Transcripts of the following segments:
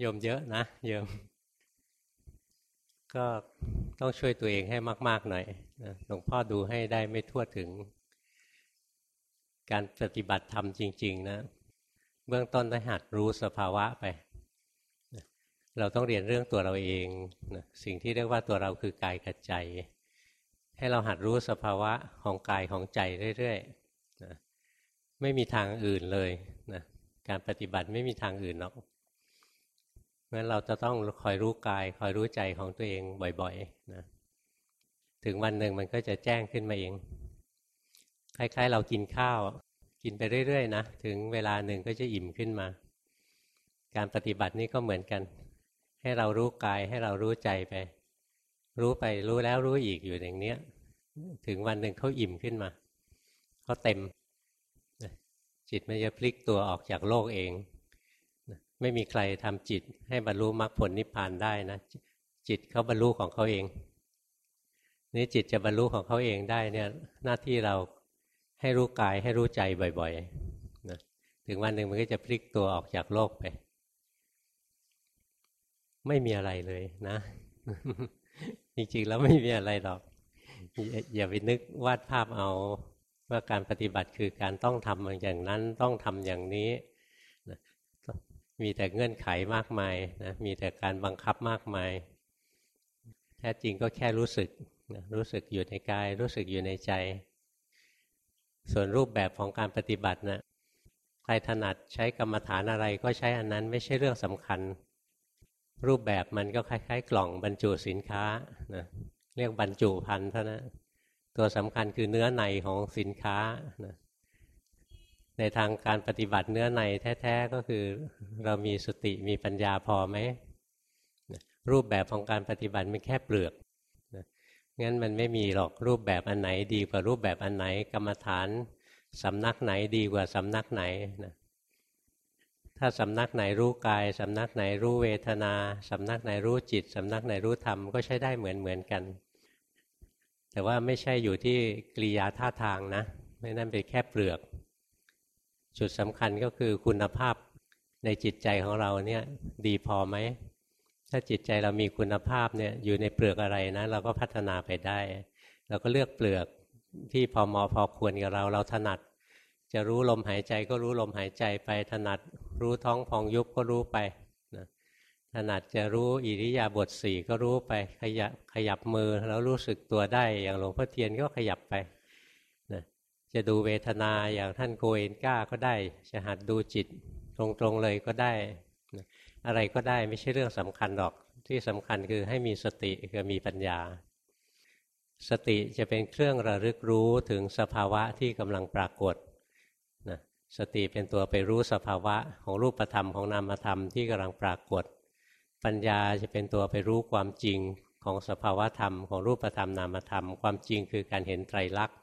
โยมเยอะนะโยม ก็ต้องช่วยตัวเองให้มาก ๆ หน่อยหลวงพ่อดูให้ได้ไม่ทั่วถึง การปฏิบัติธรรมจริง ๆ นะ เบื้องต้นได้หัดรู้สภาวะไป เราต้องเรียนเรื่องตัวเราเองนะสิ่งที่เรียกว่าตัวเราคือกายกับใจ ให้เราหัดรู้สภาวะของกายของใจเรื่อยๆนะไม่มีทางอื่นเลยนะการปฏิบัติไม่มีทางอื่นหรอก งั้นเราจะต้องคอยรู้กาย คอยรู้ใจของตัวเองบ่อยๆนะถึงวันหนึ่งมันก็จะแจ้งขึ้นมาเอง คล้าย ๆ เรากินข้าว กินไปเรื่อยๆนะถึงเวลาหนึ่งก็จะอิ่มขึ้นมา การปฏิบัตินี่ก็เหมือนกัน ให้เรารู้กายให้เรารู้ใจไป รู้ไปรู้แล้วรู้อีกอยู่อย่างเนี้ย ถึงวันหนึ่งเขาอิ่มขึ้นมาเขาเต็มจิตมันจะพลิกตัวออกจากโลกเอง ไม่มีใครทำจิตให้บรรลุมรรคผลนิพพานได้นะ จิตเขาบรรลุของเขาเอง นี่จิตจะบรรลุของเขาเองได้เนี่ยหน้าที่เราให้รู้กายให้รู้ใจบ่อยๆนะถึงวันหนึ่งมันก็จะพลิกตัวออกจากโลกไป ไม่มีอะไรเลยนะ จริงๆแล้วไม่มีอะไรหรอก อย่าไปนึกวาดภาพเอาว่าการปฏิบัติคือการต้องทำอย่างนั้นต้องทำอย่างนี้ มีแต่เงื่อนไขมากมายนะมีแต่การบังคับมากมาย แท้จริงก็แค่รู้สึกนะรู้สึกอยู่ในกาย รู้สึกอยู่ในใจ ส่วนรูปแบบของการปฏิบัตินะใครถนัดใช้กรรมฐานอะไรก็ใช้อันนั้นไม่ใช่เรื่องสำคัญ รูปแบบมันก็คล้าย ๆ กล่องบรรจุสินค้านะเรียกบรรจุพันเท่านั้นตัวสำคัญคือเนื้อในของสินค้านะ ในทางการปฏิบัติเนื้อในแท้ ๆ ก็คือเรามีสติมีปัญญาพอไหม รูปแบบของการปฏิบัติมันแค่เปลือกงั้นมันไม่มีหรอกรูปแบบอันไหนดีกว่ารูปแบบอันไหนกรรมฐานสำนักไหนดีกว่าสำนักไหนนะถ้าสำนักไหนรู้กายสำนักไหนรู้เวทนาสำนักไหนรู้จิตสำนักไหนรู้ธรรมก็ใช้ได้เหมือนเหมือนกัน แต่ว่าไม่ใช่อยู่ที่กริยาท่าทางนะไม่นั่นเป็นแค่เปลือก จุดสำคัญก็คือคุณภาพในจิตใจของเราเนี่ยดีพอไหม ถ้าจิตใจเรามีคุณภาพเนี่ยอยู่ในเปลือกอะไรนะเราก็พัฒนาไปได้ เราก็เลือกเปลือกที่พอเหมาะพอควรกับเราเราถนัด จะรู้ลมหายใจก็รู้ลมหายใจไปถนัดรู้ท้องพองยุบก็รู้ไปนะถนัดจะรู้อิริยาบถสี่ก็รู้ไปขยับขยับมือแล้วรู้สึกตัวได้ อย่างหลวงพ่อเทียนก็ขยับไป จะดูเวทนาอย่างท่านโกเอนก้าก็ได้ จะหัดดูจิตตรงๆเลยก็ได้ อะไรก็ได้ไม่ใช่เรื่องสำคัญหรอก ที่สำคัญคือให้มีสติคือมีปัญญา สติจะเป็นเครื่องระลึกรู้ถึงสภาวะที่กำลังปรากฏนะสติเป็นตัวไปรู้สภาวะของรูปธรรมของนามธรรมที่กำลังปรากฏ ปัญญาจะเป็นตัวไปรู้ความจริงของสภาวะธรรมของรูปธรรมนามธรรม ความจริงคือการเห็นไตรลักษณ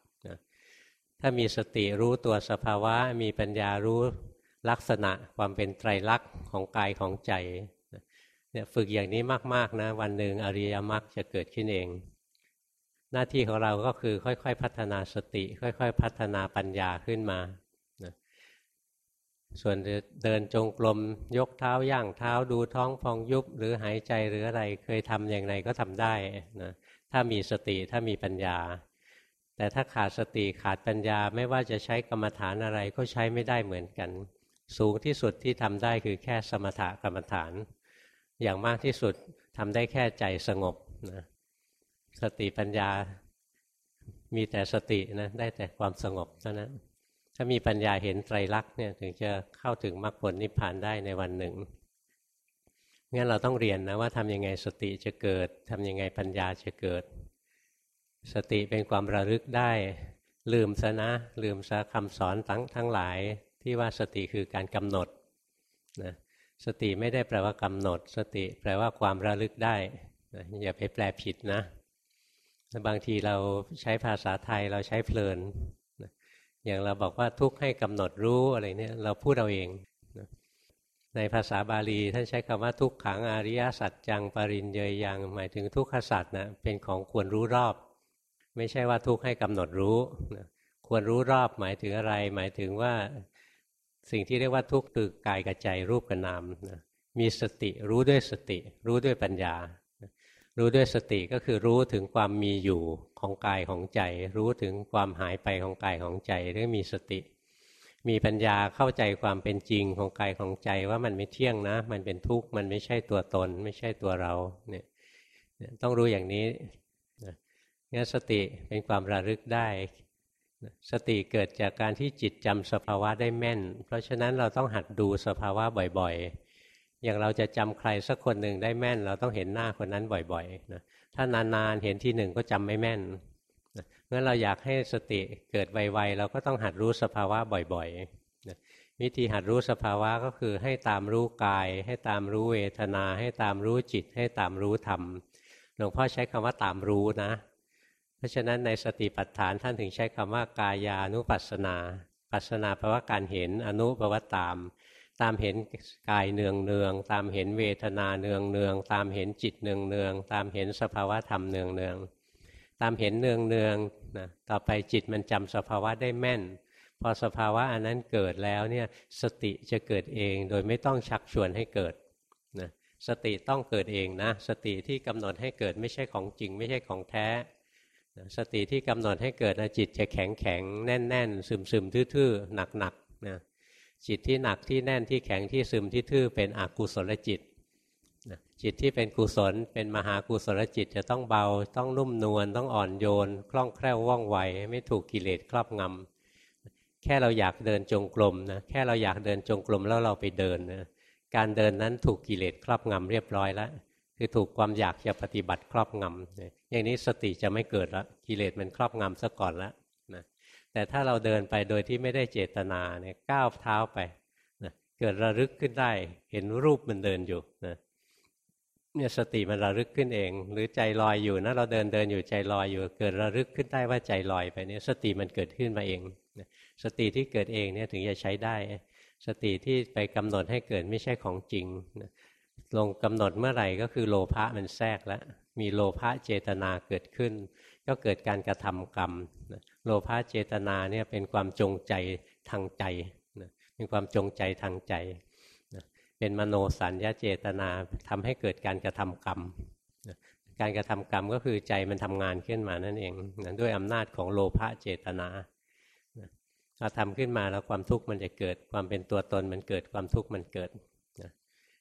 ถ้ามีสติรู้ตัวสภาวะ มีปัญญารู้ลักษณะความเป็นไตรลักษณ์ของกายของใจเนี่ยฝึกอย่างนี้มากๆนะ วันหนึ่งอริยมรรคจะเกิดขึ้นเอง หน้าที่ของเราก็คือค่อยๆ พัฒนาสติ ค่อยๆ พัฒนาปัญญาขึ้นมาส่วนเดินจงกรมยกเท้าย่างเท้าดูท้องพองยุบหรือหายใจหรืออะไรเคยทำอย่างไรก็ทำได้นะถ้ามีสติถ้ามีปัญญา แต่ถ้าขาดสติขาดปัญญาไม่ว่าจะใช้กรรมฐานอะไรก็ใช้ไม่ได้เหมือนกัน สูงที่สุดที่ทำได้คือแค่สมถกรรมฐาน อย่างมากที่สุดทำได้แค่ใจสงบนะสติปัญญา มีแต่สตินะได้แต่ความสงบเท่านั้นถ้ามีปัญญาเห็นไตรลักษณ์เนี่ยถึงจะเข้าถึงมรรคผลนิพพานได้ในวันหนึ่งงั้นเราต้องเรียนนะว่าทำยังไงสติจะเกิดทำยังไงปัญญาจะเกิด สติเป็นความระลึกได้ ลืมซะนะ ลืมซะคำสอนทั้งทั้งหลายที่ว่าสติคือการกำหนดนะสติไม่ได้แปลว่ากำหนด สติแปลว่าความระลึกได้นะอย่าไปแปลผิดนะบางทีเราใช้ภาษาไทยเราใช้เพลินนะอย่างเราบอกว่าทุกให้กำหนดรู้อะไรเนี่ยเราพูดเอาเองนะในภาษาบาลีท่านใช้คำว่าทุกขังอริยสัจจังปรินเยยยังหมายถึงทุกขสัจนะเป็นของควรรู้รอบ ไม่ใช่ว่าทุกข์ให้กำหนดรู้นะควรรู้รอบหมายถึงอะไร หมายถึงว่าสิ่งที่เรียกว่าทุกข์คือกายกับใจรูปกับนามนะมีสติรู้ด้วยสติ รู้ด้วยปัญญา รู้ด้วยสติก็คือรู้ถึงความมีอยู่ของกายของใจ รู้ถึงความหายไปของกายของใจเรียกมีสติ มีปัญญาเข้าใจความเป็นจริงของกายของใจว่ามันไม่เที่ยงนะ มันเป็นทุกข์มันไม่ใช่ตัวตน ไม่ใช่ตัวเราเนี่ยต้องรู้อย่างนี้ งั้นสติเป็นความระลึกได้ สติเกิดจากการที่จิตจำสภาวะได้แม่น เพราะฉะนั้นเราต้องหัดดูสภาวะบ่อยๆ อย่างเราจะจำใครสักคนหนึ่งได้แม่น เราต้องเห็นหน้าคนนั้นบ่อยๆนะถ้านานๆเห็นทีหนึ่งก็จำไม่แม่นงั้นเราอยากให้สติเกิดไวๆเราก็ต้องหัดรู้สภาวะบ่อยๆวิธีหัดรู้สภาวะก็คือให้ตามรู้กาย ให้ตามรู้เวทนา ให้ตามรู้จิต ให้ตามรู้ธรรมหลวงพ่อใช้คำว่าตามรู้นะ เพราะฉะนั้นในสติปัฏฐานท่านถึงใช้คำว่ากายานุปัสสนา ปัสสนาแปลว่าการเห็นอนุแปลว่าตาม ตามเห็นกายเนืองเนือง ตามเห็นเวทนาเนืองเนือง ตามเห็นจิตเนืองเนือง ตามเห็นสภาวะธรรมเนืองเนือง ตามเห็นเนืองเนืองนะต่อไปจิตมันจำสภาวะได้แม่น พอสภาวะอันนั้นเกิดแล้วเนี่ยสติจะเกิดเองโดยไม่ต้องชักชวนให้เกิดนะสติต้องเกิดเองนะ สติที่กำหนดให้เกิดไม่ใช่ของจริง ไม่ใช่ของแท้ สติที่กำหนดให้เกิดนะจิตจะแข็งแข็งแน่นแน่นซึมซึมทื่อๆหนักหนักนะจิตที่หนักที่แน่นที่แข็งที่ซึมที่ทื่อเป็นอกุศลจิตจิตที่เป็นกุศลเป็นมหากุศลจิตจะต้องเบา ต้องนุ่มนวลต้องอ่อนโยน คล่องแคล่วว่องไว ไม่ถูกกิเลสครอบงำแค่เราอยากเดินจงกรมนะแค่เราอยากเดินจงกรมแล้วเราไปเดินนะการเดินนั้นถูกกิเลสครอบงำเรียบร้อยแล้วคือถูกความอยากจะปฏิบัติครอบงำ อย่างนี้สติจะไม่เกิดละกิเลสมันครอบงำซะก่อนแล้วนะแต่ถ้าเราเดินไปโดยที่ไม่ได้เจตนาเนี่ยก้าวเท้าไปนะเกิดระลึกขึ้นได้ เห็นรูปมันเดินอยู่นะเนี่ยสติมันระลึกขึ้นเอง หรือใจลอยอยู่นะเราเดินเดินอยู่ใจลอยอยู่ เกิดระลึกขึ้นได้ว่าใจลอยไปเนี่ยสติมันเกิดขึ้นมาเองสติที่เกิดเองเนี่ยถึงจะใช้ได้ สติที่ไปกำหนดให้เกิดไม่ใช่ของจริงลงกำหนดเมื่อไหร่ก็คือโลภะมันแทรกแล้วมีโลภะเจตนาเกิดขึ้น ก็เกิดการกระทำกรรม โลภะเจตนาเนี่ยเป็นความจงใจทางใจเป็นความจงใจทางใจ เป็นมโนสัญญาเจตนาทำให้เกิดการกระทำกรรม การกระทำกรรมก็คือใจมันทำงานขึ้นมานั่นเองด้วยอำนาจของโลภะเจตนาเราทำขึ้นมาแล้วความทุกข์มันจะเกิดความเป็นตัวตนมันเกิดความทุกข์มันเกิดนะ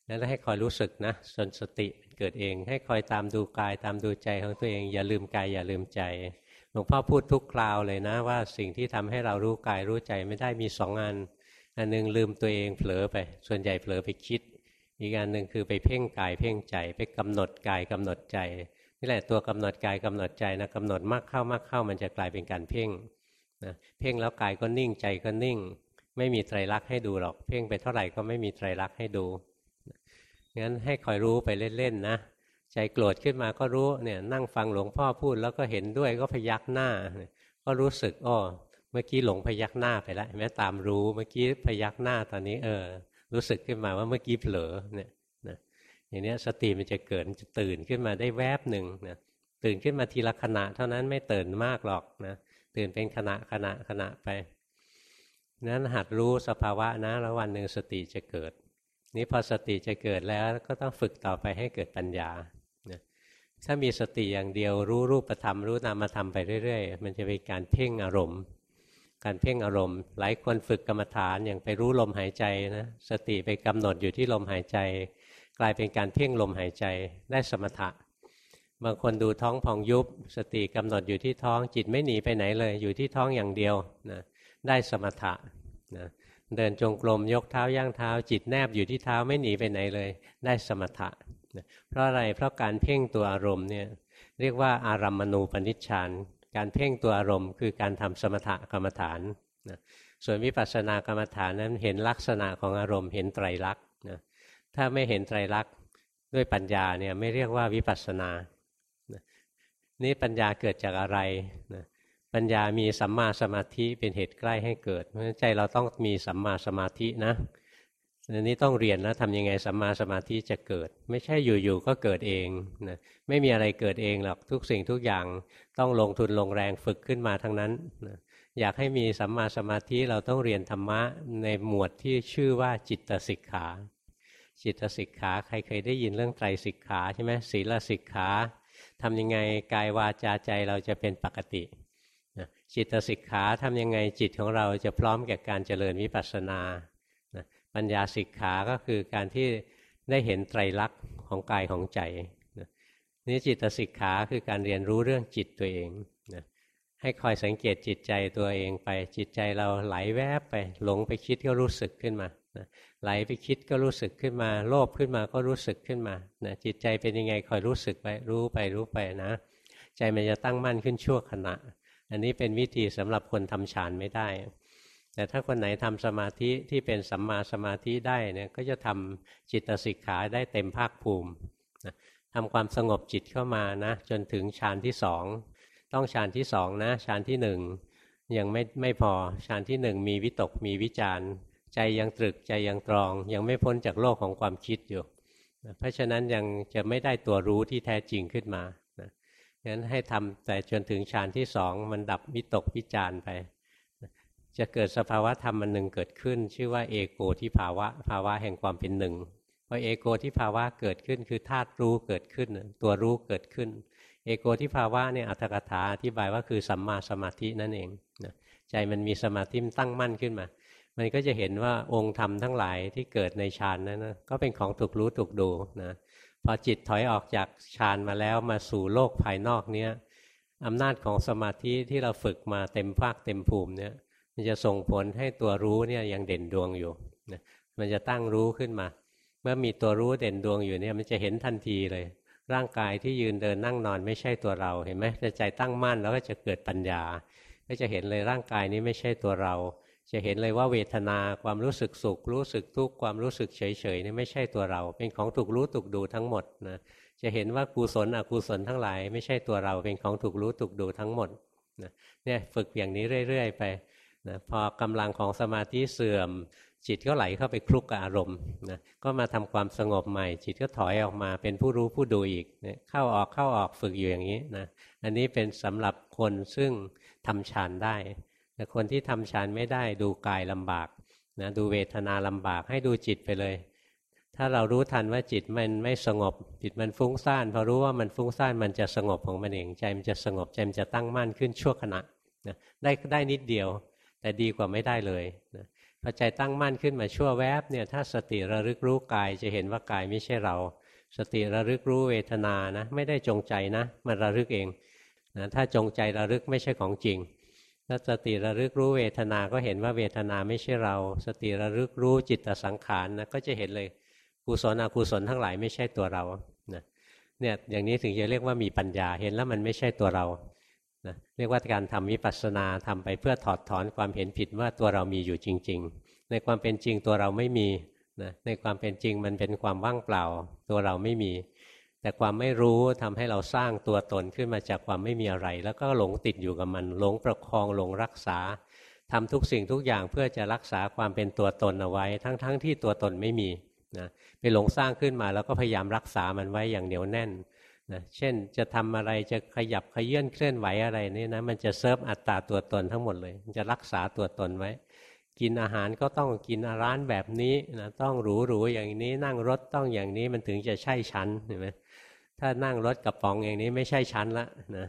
แล้วให้คอยรู้สึกนะสนสติ เกิดเอง ให้คอยตามดูกายตามดูใจของตัวเอง อย่าลืมกายอย่าลืมใจหลวงพ่อพูดทุกคราวเลยนะว่าสิ่งที่ทำให้เรารู้กายรู้ใจไม่ได้มีสองอัน อันนึงลืมตัวเองเผลอไป ส่วนใหญ่เผลอไปคิด อีกอันหนึ่งคือไปเพ่งกายเพ่งใจไปกำหนดกายกำหนดใจนี่แหละตัวกำหนดกายกำหนดใจนะกำหนดมากเข้ามากเข้ามันจะกลายเป็นการเพ่งนะเพ่งแล้วกายก็นิ่งใจก็นิ่ง ไม่มีไตรลักษณ์ให้ดูหรอก เพ่งไปเท่าไหร่ก็ไม่มีไตรลักษณ์ให้ดู งั้นให้คอยรู้ไปเล่นๆนะใจโกรธขึ้นมาก็รู้เนี่ยนั่งฟังหลวงพ่อพูดแล้วก็เห็นด้วยก็พยักหน้า ก็รู้สึกอ้อเมื่อกี้หลงพยักหน้าไปแล้วแม้ตามรู้เมื่อกี้พยักหน้าตอนนี้เออ รู้สึกขึ้นมาว่าเมื่อกี้เผลอเนี่ยนะอย่างนี้สติมันจะเกิดจะตื่นขึ้นมาได้แวบหนึ่งนะตื่นขึ้นมาทีละขณะ เท่านั้นไม่ตื่นมากหรอกนะตื่นเป็นขณะขณะขณะไปนั้นหัดรู้สภาวะนะแล้ววันหนึ่งสติจะเกิด นี้พอสติจะเกิดแล้วก็ต้องฝึกต่อไปให้เกิดปัญญาถ้ามีสติอย่างเดียวรู้รูปธรรมรู้นามธรรมไปเรื่อยๆ มันจะเป็นการเพ่งอารมณ์ การเพ่งอารมณ์ หลายคนฝึกกรรมฐานอย่างไปรู้ลมหายใจนะสติไปกำหนดอยู่ที่ลมหายใจ กลายเป็นการเพ่งลมหายใจได้สมถะ บางคนดูท้องพองยุบ สติกำหนดอยู่ที่ท้องจิตไม่หนีไปไหนเลย อยู่ที่ท้องอย่างเดียวนะได้สมถะนะ เดินจงกรมยกเท้าย่างเท้า จิตแนบอยู่ที่เท้าไม่หนีไปไหนเลย ได้สมถะ เพราะอะไรเพราะการเพ่งตัวอารมณ์เนี่ยเรียกว่าอารัมมณูปนิชฌานการเพ่งตัวอารมณ์ คือการทำสมถะกรรมฐานนะส่วนวิปัสสนากรรมฐานนั้นเห็นลักษณะของอารมณ์เห็นไตรลักษณ์นะถ้าไม่เห็นไตรลักษณ์ด้วยปัญญาเนี่ยไม่เรียกว่าวิปัสสนานี่ปัญญาเกิดจากอะไรนะ ปัญญามีสัมมาสมาธิเป็นเหตุใกล้ให้เกิด เพราะฉะนั้นใจเราต้องมีสัมมาสมาธินะอันนี้ต้องเรียนนะทำยังไงสัมมาสมาธิจะเกิด ไม่ใช่อยู่ๆก็เกิดเองนะไม่มีอะไรเกิดเองหรอกทุกสิ่งทุกอย่างต้องลงทุนลงแรงฝึกขึ้นมาทั้งนั้นนะอยากให้มีสัมมาสมาธิเราต้องเรียนธรรมะในหมวดที่ชื่อว่าจิตสิกขา จิตสิกขาใครเคยได้ยินเรื่องไตรสิกขาใช่ไหมศีลสิกขาทำยังไงกายวาจาใจเราจะเป็นปกติ จิตสิกขาทำยังไงจิตของเราจะพร้อมแก่การเจริญวิปัสสนาปัญญาสิกขาก็คือการที่ได้เห็นไตรลักษณ์ของกายของใจนี่จิตสิกขาคือการเรียนรู้เรื่องจิตตัวเองนะให้คอยสังเกตจิตใจตัวเองไปจิตใจเราไหลแวบไป หลงไปคิดก็รู้สึกขึ้นมานะไหลไปคิดก็รู้สึกขึ้นมา โลภขึ้นมาก็รู้สึกขึ้นมานะจิตใจเป็นยังไงคอยรู้สึกไปรู้ไปรู้ไปนะ ใจมันจะตั้งมั่นขึ้นชั่วขณะ อันนี้เป็นวิธีสำหรับคนทำฌานไม่ได้ แต่ถ้าคนไหนทำสมาธิที่เป็นสัมมาสมาธิได้เนี่ยก็จะทำจิตสิกขาได้เต็มภาคภูมิทำความสงบจิตเข้ามานะจนถึงฌานที่สองต้องฌานที่สองนะฌานที่หนึ่งยังไม่ไม่พอฌานที่หนึ่งมีวิตกมีวิจารใจยังตรึกใจยังตรอง ยังไม่พ้นจากโลกของความคิดอยู่ เพราะฉะนั้นยังจะไม่ได้ตัวรู้ที่แท้จริงขึ้นมา งั้นให้ทำแต่จนถึงฌานที่สองมันดับวิตกวิจารไป จะเกิดสภาวะธรรมมันหนึ่งเกิดขึ้น ชื่อว่าเอโกที่ภาวะ ภาวะแห่งความเป็นหนึ่งพอเอโกที่ภาวะเกิดขึ้นคือธาตุรู้เกิดขึ้น ตัวรู้เกิดขึ้น เอโกที่ภาวะเนี่ยอัตถกถาอธิบายว่าคือสัมมาสมาธินั่นเองนะใจมันมีสมาธิตั้งมั่นขึ้นมา มันก็จะเห็นว่าองค์ธรรมทั้งหลายที่เกิดในฌานนั้นนะก็เป็นของถูกรู้ถูกดูนะ อจิตถอยออกจากฌานมาแล้วมาสู่โลกภายนอกเนี้ยอำนาจของสมาธิที่เราฝึกมาเต็มภาคเต็มภูมิเนี่ย มันจะส่งผลให้ตัวรู้เนี่ยยังเด่นดวงอยู่นะมันจะตั้งรู้ขึ้นมา เมื่อมีตัวรู้เด่นดวงอยู่เนี่ยมันจะเห็นทันทีเลย ร่างกายที่ยืนเดินนั่งนอนไม่ใช่ตัวเราเห็นไหมใจตั้งมั่นแล้วก็จะเกิดปัญญา ก็จะเห็นเลยร่างกายนี้ไม่ใช่ตัวเรา จะเห็นเลยว่าเวทนาความรู้สึกสุข รู้สึกทุกข์ความรู้สึกเฉยๆนี่ไม่ใช่ตัวเรา เป็นของถูกรู้ถูกดูทั้งหมดนะจะเห็นว่ากุศลอกุศลทั้งหลาย ไม่ใช่ตัวเราเป็นของถูกรู้ถูกดูทั้งหมดนะเนี่ยฝึกอย่างนี้เรื่อย ๆ ไปนะพอกำลังของสมาธิเสื่อม จิตก็ไหลเข้าไปคลุกกับอารมณ์นะก็มาทำความสงบใหม่ จิตก็ถอยออกมาเป็นผู้รู้ผู้ดูอีกนะเข้าออกเข้าออกฝึกอยู่อย่างนี้นะอันนี้เป็นสำหรับคนซึ่งทำฌานได้ แต่คนที่ทำฌานไม่ได้ดูกายลำบากนะดูเวทนาลำบากให้ดูจิตไปเลย ถ้าเรารู้ทันว่าจิตมันไม่สงบ จิตมันฟุ้งซ่านพอรู้ว่ามันฟุ้งซ่านมันจะสงบของมันเองใจมันจะสงบใจมันจะตั้งมั่นขึ้นชั่วขณะนะได้ได้นิดเดียว แต่ดีกว่าไม่ได้เลยนะพอใจตั้งมั่นขึ้นมาชั่วแวบเนี่ยถ้าสติระลึกรู้กายจะเห็นว่ากายไม่ใช่เรา สติระลึกรู้เวทนานะ ไม่ได้จงใจนะ มันระลึกเองนะถ้าจงใจระลึกไม่ใช่ของจริง ถ้าสติระลึกรู้เวทนาก็เห็นว่าเวทนาไม่ใช่เรา สติระลึกรู้จิตสังขารนะก็จะเห็นเลยกุศลอกุศลทั้งหลายไม่ใช่ตัวเรานะเนี่ยอย่างนี้ถึงจะเรียกว่ามีปัญญาเห็นแล้วมันไม่ใช่ตัวเรานะเรียกว่าการทำวิปัสสนาทำไปเพื่อถอดถอนความเห็นผิดว่าตัวเรามีอยู่จริง ๆ ในความเป็นจริงตัวเราไม่มีนะในความเป็นจริงมันเป็นความว่างเปล่า ตัวเราไม่มี แต่ความไม่รู้ทำให้เราสร้างตัวตนขึ้นมาจากความไม่มีอะไร แล้วก็หลงติดอยู่กับมัน หลงประคองหลงรักษาทำทุกสิ่งทุกอย่างเพื่อจะรักษาความเป็นตัวตนเอาไว้ ทั้งๆทที่ตัวตนไม่มีนะไปหลงสร้างขึ้นมาแล้วก็พยายามรักษามันไว้อย่างเหนียวแน่นนะเช่นจะทำอะไรจะขยับขยื่นเคลื่อนไหวอะไรนี่นะมันจะเซิร์ฟอัตตาตัวตนทั้งหมดเลยมันจะรักษาตัวตนไว้ กินอาหารก็ต้องกินร้านแบบนี้นะต้องหรูหรูอย่างนี้นั่งรถต้องอย่างนี้มันถึงจะใช่ชั้นเห็นไหม ถ้านั่งรถกระป๋องอย่างนี้ไม่ใช่ชั้นละนะ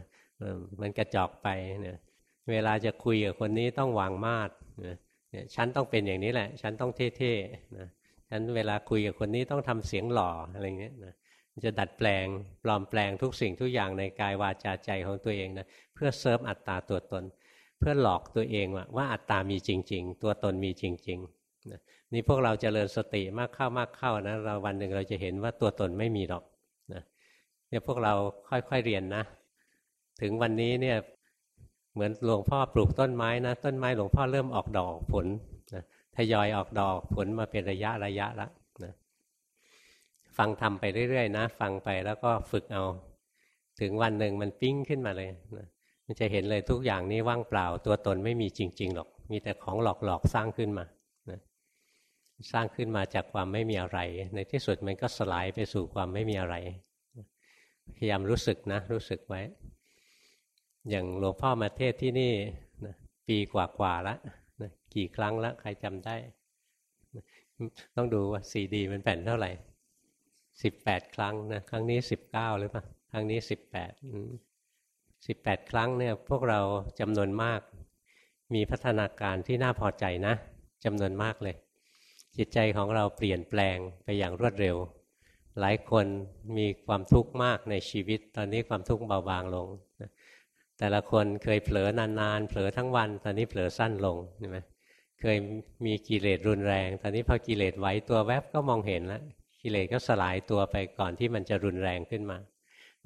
มันกระจอกไปเนี่ยเวลาจะคุยกับคนนี้ต้องวางมาดนะเนี่ยชั้นต้องเป็นอย่างนี้แหละชั้นต้องเท่ๆนะชั้นเวลาคุยกับคนนี้ต้องทำเสียงหล่ออะไรเงี้ยนะจะดัดแปลงปลอมแปลงทุกสิ่งทุกอย่างในกายวาจาใจของตัวเองนะเพื่อเซิร์ฟอัตตาตัวตน เพื่อหลอกตัวเองว่าว่าอัตตามีจริง ๆ ตัวตนมีจริงๆนะนี่พวกเราจเจริญสติมากเข้ามากเข้านะเราวันหนึ่งเราจะเห็นว่าตัวตนไม่มีหรอก เนี่ยพวกเราค่อยๆเรียนนะ ถึงวันนี้เนี่ยเหมือนหลวงพ่อปลูกต้นไม้นะ ต้นไม้หลวงพ่อเริ่มออกดอกผลนะทยอยออกดอกผลมาเป็นระยะระยะละฟังทำไปเรื่อยๆนะ ฟังไปแล้วก็ฝึกเอา ถึงวันหนึ่งมันปิ้งขึ้นมาเลยนะมันจะเห็นเลยทุกอย่างนี้ว่างเปล่า ตัวตนไม่มีจริง ๆหรอก มีแต่ของหลอกๆสร้างขึ้นมานะสร้างขึ้นมาจากความไม่มีอะไร ในที่สุดมันก็สลายไปสู่ความไม่มีอะไร พยายามรู้สึกนะ รู้สึกไว้ อย่างหลวงพ่อมาเทศที่นี่นะปีกว่าๆแล้วนะกี่ครั้งแล้วใครจำได้ ต้องดูว่าซีดีมันแผ่นเท่าไหร่สิบแปดครั้งนะครั้งนี้สิบเก้าหรือเปล่าครั้งนี้สิบแปดสิบแปดครั้งเนี่ย พวกเราจำนวนมาก มีพัฒนาการที่น่าพอใจนะจำนวนมากเลย จิตใจของเราเปลี่ยนแปลงไปอย่างรวดเร็ว หลายคนมีความทุกข์มากในชีวิต ตอนนี้ความทุกข์เบาบางลง แต่ละคนเคยเผลอนานๆ เผลอทั้งวัน ตอนนี้เผลอสั้นลงใช่ไหมเคยมีกิเลสรุนแรง ตอนนี้พอกิเลสไหวตัวแวบก็มองเห็นแล้วกิเลสก็สลายตัวไปก่อนที่มันจะรุนแรงขึ้นมา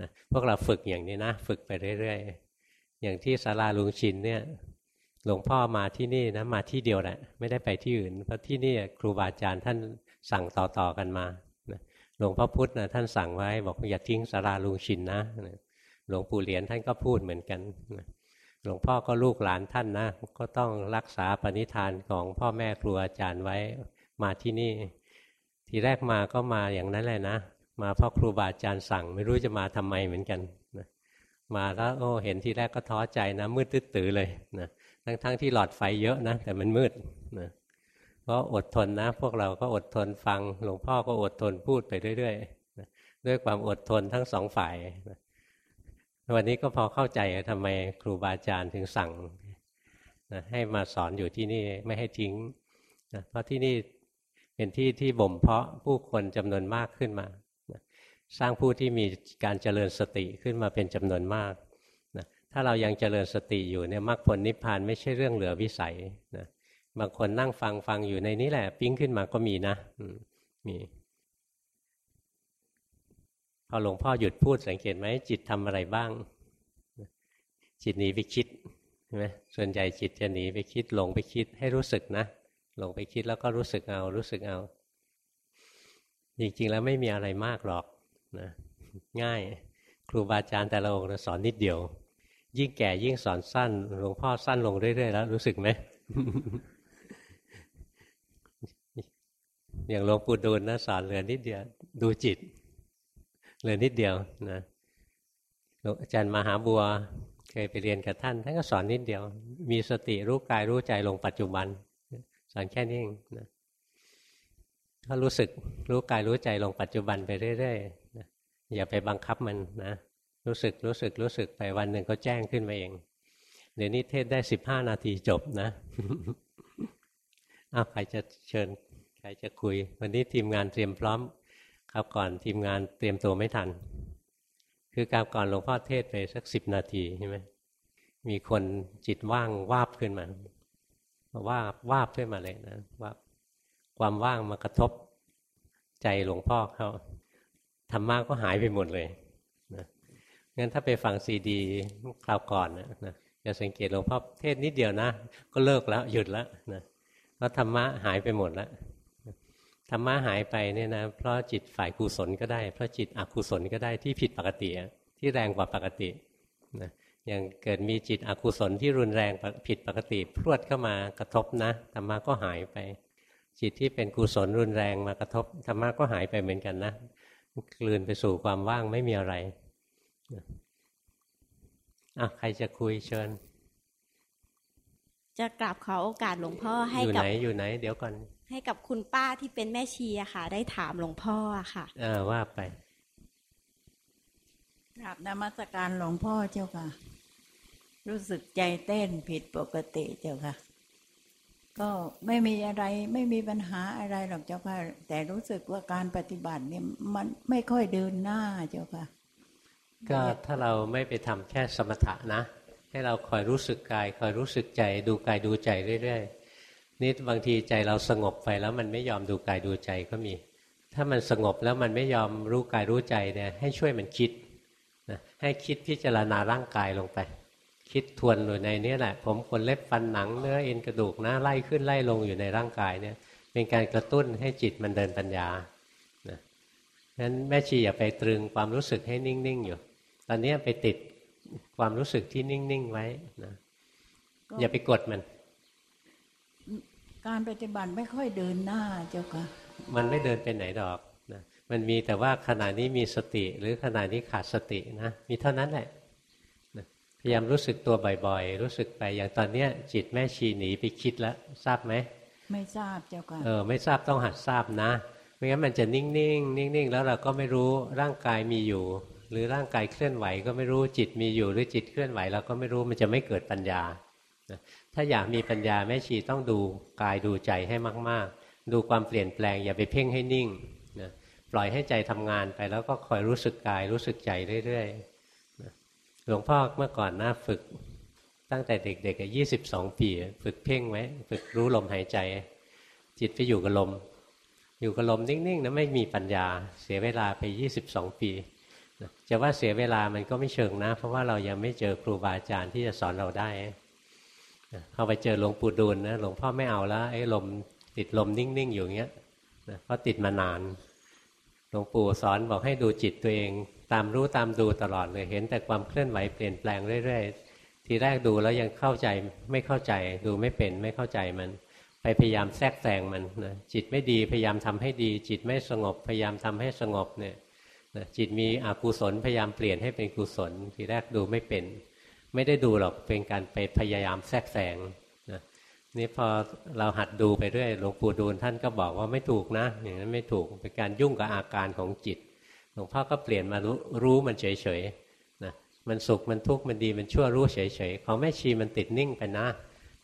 นะพวกเราฝึกอย่างนี้นะ ฝึกไปเรื่อยๆ อย่างที่ศาลาลุงชินเนี่ยหลวงพ่อมาที่นี่นะมาที่เดียวแหละไม่ได้ไปที่อื่น เพราะที่นี่ครูบาอาจารย์ท่านสั่งต่อๆกันมา หลวงพ่อพุธนะท่านสั่งไว้ บอกอย่าทิ้งศาลาลุงชินนะหลวงปู่เหรียญท่านก็พูดเหมือนกันหลวงพ่อก็ลูกหลานท่านนะ ก็ต้องรักษาปณิธานของพ่อแม่ครูอาจารย์ไว้มาที่นี่ ทีแรกมาก็มาอย่างนั้นแหละนะ มาเพราะครูบาอาจารย์สั่ง ไม่รู้จะมาทำไมเหมือนกันนะมาแล้วโอ้เห็นทีแรกก็ท้อใจนะ มืดตื้อเลยนะทั้งๆทที่หลอดไฟเยอะนะ แต่มันมืดนะ ก็อดทนนะ พวกเราก็อดทนฟัง หลวงพ่อก็อดทนพูดไปเรื่อยๆด้วยความอดทนทั้งสองฝ่ายวันนี้ก็พอเข้าใจทำไมครูบาอาจารย์ถึงสั่งนะให้มาสอนอยู่ที่นี่ไม่ให้ทิ้งนะเพราะที่นี่เป็นที่ที่บ่มเพาะผู้คนจำนวนมากขึ้นมาสร้างผู้ที่มีการเจริญสติขึ้นมาเป็นจำนวนมากนะถ้าเรายังเจริญสติอยู่เนี่ยมรรคผลนิพพานไม่ใช่เรื่องเหลือวิสัยนะ บางคนนั่งฟังฟังอยู่ในนี้แหละ ปิ้งขึ้นมาก็มีนะมีพอหลวงพ่อหยุดพูดสังเกตไหมจิตทำอะไรบ้าง จิตหนีไปคิดใช่ไหมส่วนใหญ่จิตจะหนีไปคิดหลงไปคิดให้รู้สึกนะหลงไปคิดแล้วก็รู้สึกเอา รู้สึกเอาจริงๆแล้วไม่มีอะไรมากหรอกนะง่ายครูบาอาจารย์แต่ละองค์สอนนิดเดียว ยิ่งแก่ยิ่งสอนสั้นหลวงพ่อสั้นลงเรื่อยๆแล้ว รู้สึกไหม อย่างหลวงปู่ดูลนะสอนเหลือนิดเดียว ดูจิต เหลือนิดเดียวนะอาจารย์มหาบัวเคยไปเรียนกับท่าน ท่านก็สอนนิดเดียว มีสติรู้กายรู้ใจลงปัจจุบัน สอนแค่นี้เองนะถ้ารู้สึกรู้กายรู้ใจลงปัจจุบันไปเรื่อยๆนะอย่าไปบังคับมันนะรู้สึกรู้สึกรู้สึกไปวันหนึ่งก็แจ้งขึ้นมาเอง เดี๋ยวนี้เทศได้สิบห้านาทีจบนะอ้าวใครจะเชิญ ครจะคุย วันนี้ทีมงานเตรียมพร้อมครับก่อนทีมงานเตรียมตัวไม่ทัน คือการก่อนหลวงพ่อเทศไปสักสิบนาทีใช่ไหมมีคนจิตว่างวาบขึ้นมาว่าว่าขึ้นมาเลยนะว่าความว่างมากระทบใจหลวงพ่อเขาธรรมะก็หายไปหมดเลยนะงั้นถ้าไปฟังซีดีคราวก่อนนะนะจะสังเกตหลวงพ่อเทศนิดเดียวนะ ก็เลิกแล้วหยุดแล้วนะเพราะธรรมะหายไปหมดแล้ว ธรรมะหายไปเนี่ยนะเพราะจิตฝ่ายกุศลก็ได้ เพราะจิตอกุศลก็ได้ที่ผิดปกติที่แรงกว่าปกตินะอย่างเกิดมีจิตอกุศลที่รุนแรงผิดปกติ พรวดเข้ามากระทบนะธรรมะก็หายไป จิตที่เป็นกุศลรุนแรงมากระทบธรรมะก็หายไปเหมือนกันนะกลืนไปสู่ความว่างไม่มีอะไรอะใครจะคุยเชิญ จะกราบขอโอกาสหลวงพ่อให้กับอยู่ไหนอยู่ไหน เดี๋ยวก่อน ให้กับคุณป้าที่เป็นแม่ชีอะค่ะ ได้ถามหลวงพ่อค่ะอ่าว่าไปกราบนมัสการหลวงพ่อเจ้าค่ะ รู้สึกใจเต้นผิดปกติเจ้าค่ะ ก็ไม่มีอะไรไม่มีปัญหาอะไรหรอกเจ้าค่ะ แต่รู้สึกว่าการปฏิบัติเนี่ยมันไม่ค่อยเดินหน้าเจ้าค่ะ ก็ถ้าเราไม่ไปทำแค่สมถะนะ ให้เราคอยรู้สึกกาย คอยรู้สึกใจดูกายดูใจเรื่อยๆ นี่บางทีใจเราสงบไปแล้วมันไม่ยอมดูกายดูใจก็มี ถ้ามันสงบแล้วมันไม่ยอมรู้กายรู้ใจเนี่ยให้ช่วยมันคิดนะให้คิดพิจารณาร่างกายลงไป คิดทวนอยู่ในนี้แหละ ผมขนเล็บฟันหนังเนื้อเอ็นกระดูกนะไล่ขึ้นไล่ลงอยู่ในร่างกายเนี่ย เป็นการกระตุ้นให้จิตมันเดินปัญญานะนั้นแม่ชีอย่าไปตรึงความรู้สึกให้นิ่งๆอยู่ ตอนนี้ไปติดความรู้สึกที่นิ่งๆไว้นะอย่าไปกดมัน การปฏิบัติไม่ค่อยเดินหน้าเจ้าค่ะ มันไม่เดินไปไหนดอกนะมันมีแต่ว่าขณะนี้มีสติหรือขณะนี้ขาดสตินะมีเท่านั้นแหละพยายามรู้สึกตัวบ่อยๆ รู้สึกไปอย่างตอนเนี้ยจิตแม่ชีหนีไปคิดแล้วทราบไหมไม่ทราบเจ้าค่ะเออไม่ทราบต้องหัดทราบนะไม่งั้นมันจะนิ่งๆนิ่งๆแล้วเราก็ไม่รู้ร่างกายมีอยู่ หรือร่างกายเคลื่อนไหวก็ไม่รู้จิตมีอยู่หรือจิตเคลื่อนไหวเราก็ไม่รู้มันจะไม่เกิดปัญญานะ ถ้าอยากมีปัญญาแม่ชีต้องดูกายดูใจให้มาก ๆ ดูความเปลี่ยนแปลงอย่าไปเพ่งให้นิ่งนะปล่อยให้ใจทำงานไปแล้วก็คอยรู้สึกกายรู้สึกใจเรื่อยๆนะหลวงพ่อเมื่อก่อนนะฝึก ตั้งแต่เด็กๆยี่สิบสองปีฝึกเพ่งไว้ฝึกรู้ลมหายใจ จิตไปอยู่กับลม อยู่กับลมนิ่งๆนะไม่มีปัญญาเสียเวลาไป22ปีจะว่าเสียเวลามันก็ไม่เชิงนะ เพราะว่าเรายังไม่เจอครูบาอาจารย์ที่จะสอนเราได้ พอไปเจอหลวงปู่ดูลนะหลวงพ่อไม่เอาแล้วไอ้ลมติดลมนิ่งๆอยู่อย่างเงี้ยนะเพราะติดมานานหลวงปู่สอนบอกให้ดูจิตตัวเอง ตามรู้ตามดูตลอดเลยเห็นแต่ความเคลื่อนไหวเปลี่ยนแปลงเรื่อยๆทีแรกดูแล้วยังเข้าใจไม่เข้าใจ ดูไม่เป็นไม่เข้าใจมัน ไปพยายามแทรกแซงมันนะจิตไม่ดีพยายามทำให้ดี จิตไม่สงบพยายามทำให้สงบเนี่ยนะจิตมีอกุศลพยายามเปลี่ยนให้เป็นกุศล ทีแรกดูไม่เป็น ไม่ได้ดูหรอกเป็นการไปพยายามแทรกแซงนะนี่พอเราหัดดูไปเรื่อยหลวงปู่ดูลท่านก็บอกว่าไม่ถูกนะ อย่างนั้นไม่ถูกเป็นการยุ่งกับอาการของจิตหลวงพ่อก็เปลี่ยนมารู้รู้มันเฉยๆนะมันสุขมันทุกข์มันดีมันชั่วรู้เฉยๆของแม่ชีมันติดนิ่งไปนะ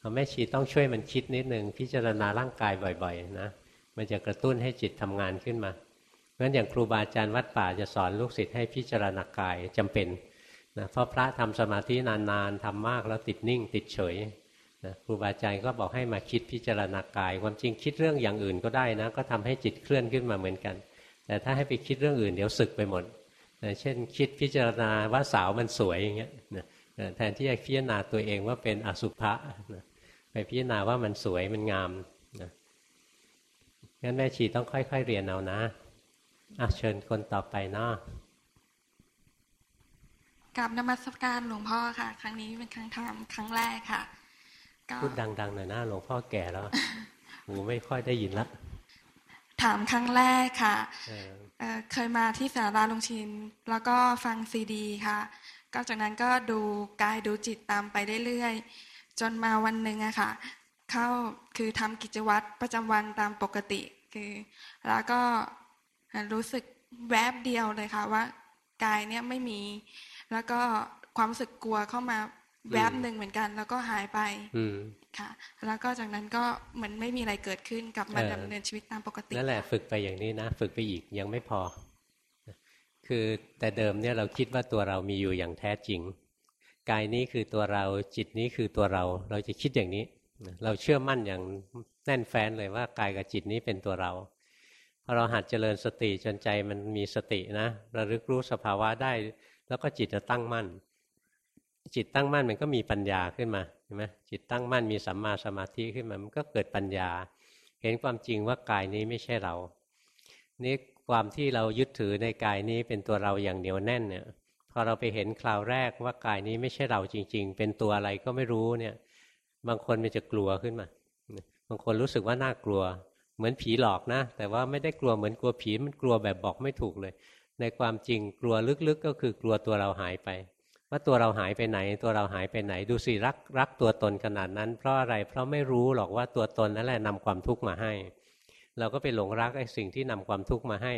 ของแม่ชีต้องช่วยมันคิดนิดนึงพิจารณาร่างกายบ่อยๆนะมันจะกระตุ้นให้จิตทำงานขึ้นมาเพราะฉะนั้นอย่างครูบาอาจารย์วัดป่าจะสอนลูกศิษย์ให้พิจารณากายจำเป็น นะเพราะพระทำสมาธินานๆทำมากแล้วติดนิ่ง ติดเฉยนะครูบาอาจารย์ก็บอกให้มาคิดพิจารณากาย ความจริงคิดเรื่องอย่างอื่นก็ได้นะ ก็ทำให้จิตเคลื่อนขึ้นมาเหมือนกัน แต่ถ้าให้ไปคิดเรื่องอื่นเดี๋ยวสึกไปหมดนะเช่นคิดพิจารณาว่าสาวมันสวยอย่างเงี้ยนะแทนที่จะพิจารณาตัวเองว่าเป็นอสุภะนะไปพิจารณาว่ามันสวยมันงามนะงั้นแม่ชีต้องค่อย ๆ เรียนเอานะอะเชิญคนต่อไปเนาะ กับนมัสการหลวงพ่อค่ะ ครั้งนี้เป็นครั้งทำครั้งแรกค่ะก็พูดดังๆหน่อยนะหลวงพ่อแก่แล้วหูไม่ค่อยได้ยินละถามครั้งแรกค่ะเออเอ่อเคยมาที่สาราลุงชิน แล้วก็ฟังซีดีค่ะก็จากนั้นก็ดูกายดูจิตตามไปเรื่อยๆจนมาวันหนึ่งอะค่ะ เข้าคือทำกิจวัตรประจำวันตามปกติคือ แล้วก็รู้สึกแวบเดียวเลยค่ะว่ากายเนี่ยไม่มี แล้วก็ความรู้สึกกลัวเข้ามาแวบหนึ่งเหมือนกัน แล้วก็หายไปอืมค่ะ แล้วก็จากนั้นก็เหมือนไม่มีอะไรเกิดขึ้นกลับมาเออดำเนินชีวิตตามปกตินั่นแหละฝึกไปอย่างนี้นะ ฝึกไปอีกยังไม่พอ คือแต่เดิมเนี่ยเราคิดว่าตัวเรามีอยู่อย่างแท้จริง กายนี้คือตัวเราจิตนี้คือตัวเรา เราจะคิดอย่างนี้ เราเชื่อมั่นอย่างแน่นแฟ้นเลยว่ากายกับจิตนี้เป็นตัวเราพอเราหัดเจริญสติจนใจมันมีสตินะระลึกรู้สภาวะได้ แล้วก็จิตจะตั้งมั่น จิตตั้งมั่นมันก็มีปัญญาขึ้นมาเห็นไหมจิตตั้งมั่นมีสัมมาสมาธิขึ้นมา มันก็เกิดปัญญา เห็นความจริงว่ากายนี้ไม่ใช่เรา นี่ความที่เรายึดถือในกายนี้เป็นตัวเราอย่างเหนียวแน่นเนี่ย พอเราไปเห็นคราวแรกว่ากายนี้ไม่ใช่เราจริง ๆ เป็นตัวอะไรก็ไม่รู้เนี่ย บางคนมันจะกลัวขึ้นมา บางคนรู้สึกว่าน่ากลัว เหมือนผีหลอกนะ แต่ว่าไม่ได้กลัวเหมือนกลัวผี มันกลัวแบบบอกไม่ถูกเลย ในความจริงกลัวลึกๆ ก็คือกลัวตัวเราหายไป ว่าตัวเราหายไปไหน ตัวเราหายไปไหน ดูสิรักรักตัวตนขนาดนั้น เพราะอะไรเพราะไม่รู้หรอกว่าตัวตนนั่นแหละนำความทุกข์มาให้ เราก็ไปหลงรักไอ้สิ่งที่นำความทุกข์มาให้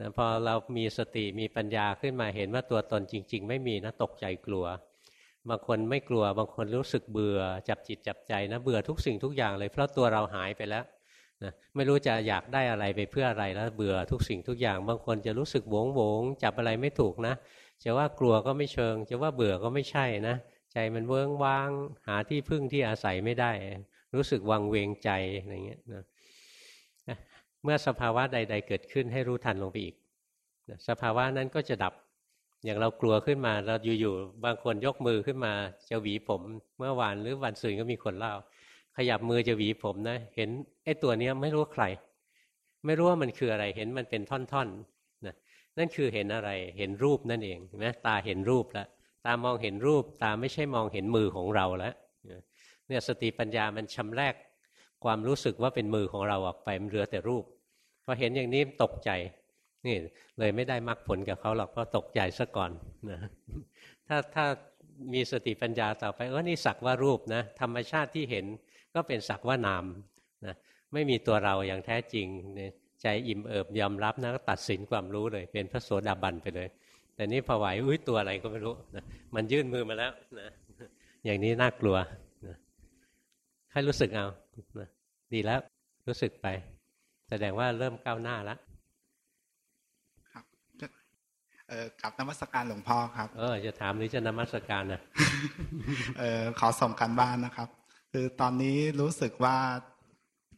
นะพอเรามีสติมีปัญญาขึ้นมาเห็นว่าตัวตนจริง ๆ ไม่มีนะตกใจกลัว บางคนไม่กลัวบางคนรู้สึกเบื่อ จับจิตจับใจนะเบื่อทุกสิ่งทุกอย่างเลย เพราะตัวเราหายไปแล้ว นะไม่รู้จะอยากได้อะไรไปเพื่ออะไรแล้วเบื่อทุกสิ่งทุกอย่าง บางคนจะรู้สึกโวงโวงจับอะไรไม่ถูกนะจะว่ากลัวก็ไม่เชิง จะว่าเบื่อก็ไม่ใช่นะใจมันเวิ้งว้าง หาที่พึ่งที่อาศัยไม่ได้ รู้สึกวังเวงใจอะไรเงี้ยนะเมื่อสภาวะใด ๆ เกิดขึ้นให้รู้ทันลงไปอีกนะสภาวะนั้นก็จะดับ อย่างเรากลัวขึ้นมาเราอยู่ๆบางคนยกมือขึ้นมาจะหวีผม เมื่อวานหรือวันสื่นก็มีคนเล่า ยับมือจะหวีผมนะ เห็นไอ้ตัวเนี้ยไม่รู้ใคร ไม่รู้ว่ามันคืออะไร เห็นมันเป็นท่อนๆนะนั่นคือเห็นอะไร เห็นรูปนั่นเองเห็นไหมตาเห็นรูปแล้วตามองเห็นรูป ตาไม่ใช่มองเห็นมือของเราแล้วเนี่ยสติปัญญามันชำแรกความรู้สึกว่าเป็นมือของเราออกไปมันเหลือแต่รูปพอเห็นอย่างนี้ตกใจนี่เลยไม่ได้มรรคผลกับเขาหรอกเพราะตกใจซะก่อนนะถ้าถ้ามีสติปัญญาต่อไปเออนี่สักว่ารูปนะธรรมชาติที่เห็น ก็เป็นสักว่านามนะไม่มีตัวเราอย่างแท้จริงเนี่ยใจอิ่มเอิบยอมรับนะก็ตัดสินความรู้เลย เป็นพระโสดาบันไปเลย แต่นี่พอไหวอุ้ยตัวอะไรก็ไม่รู้นะมันยื่นมือมาแล้วนะอย่างนี้น่ากลัวนะให้รู้สึกเอานะดีแล้วรู้สึกไป แสดงว่าเริ่มก้าวหน้าแล้วครับเออกับนมัสการหลวงพ่อครับ เออจะถามหรือจะนมัสการนะเออขอส่งกันบ้านนะครับ คือตอนนี้รู้สึกว่า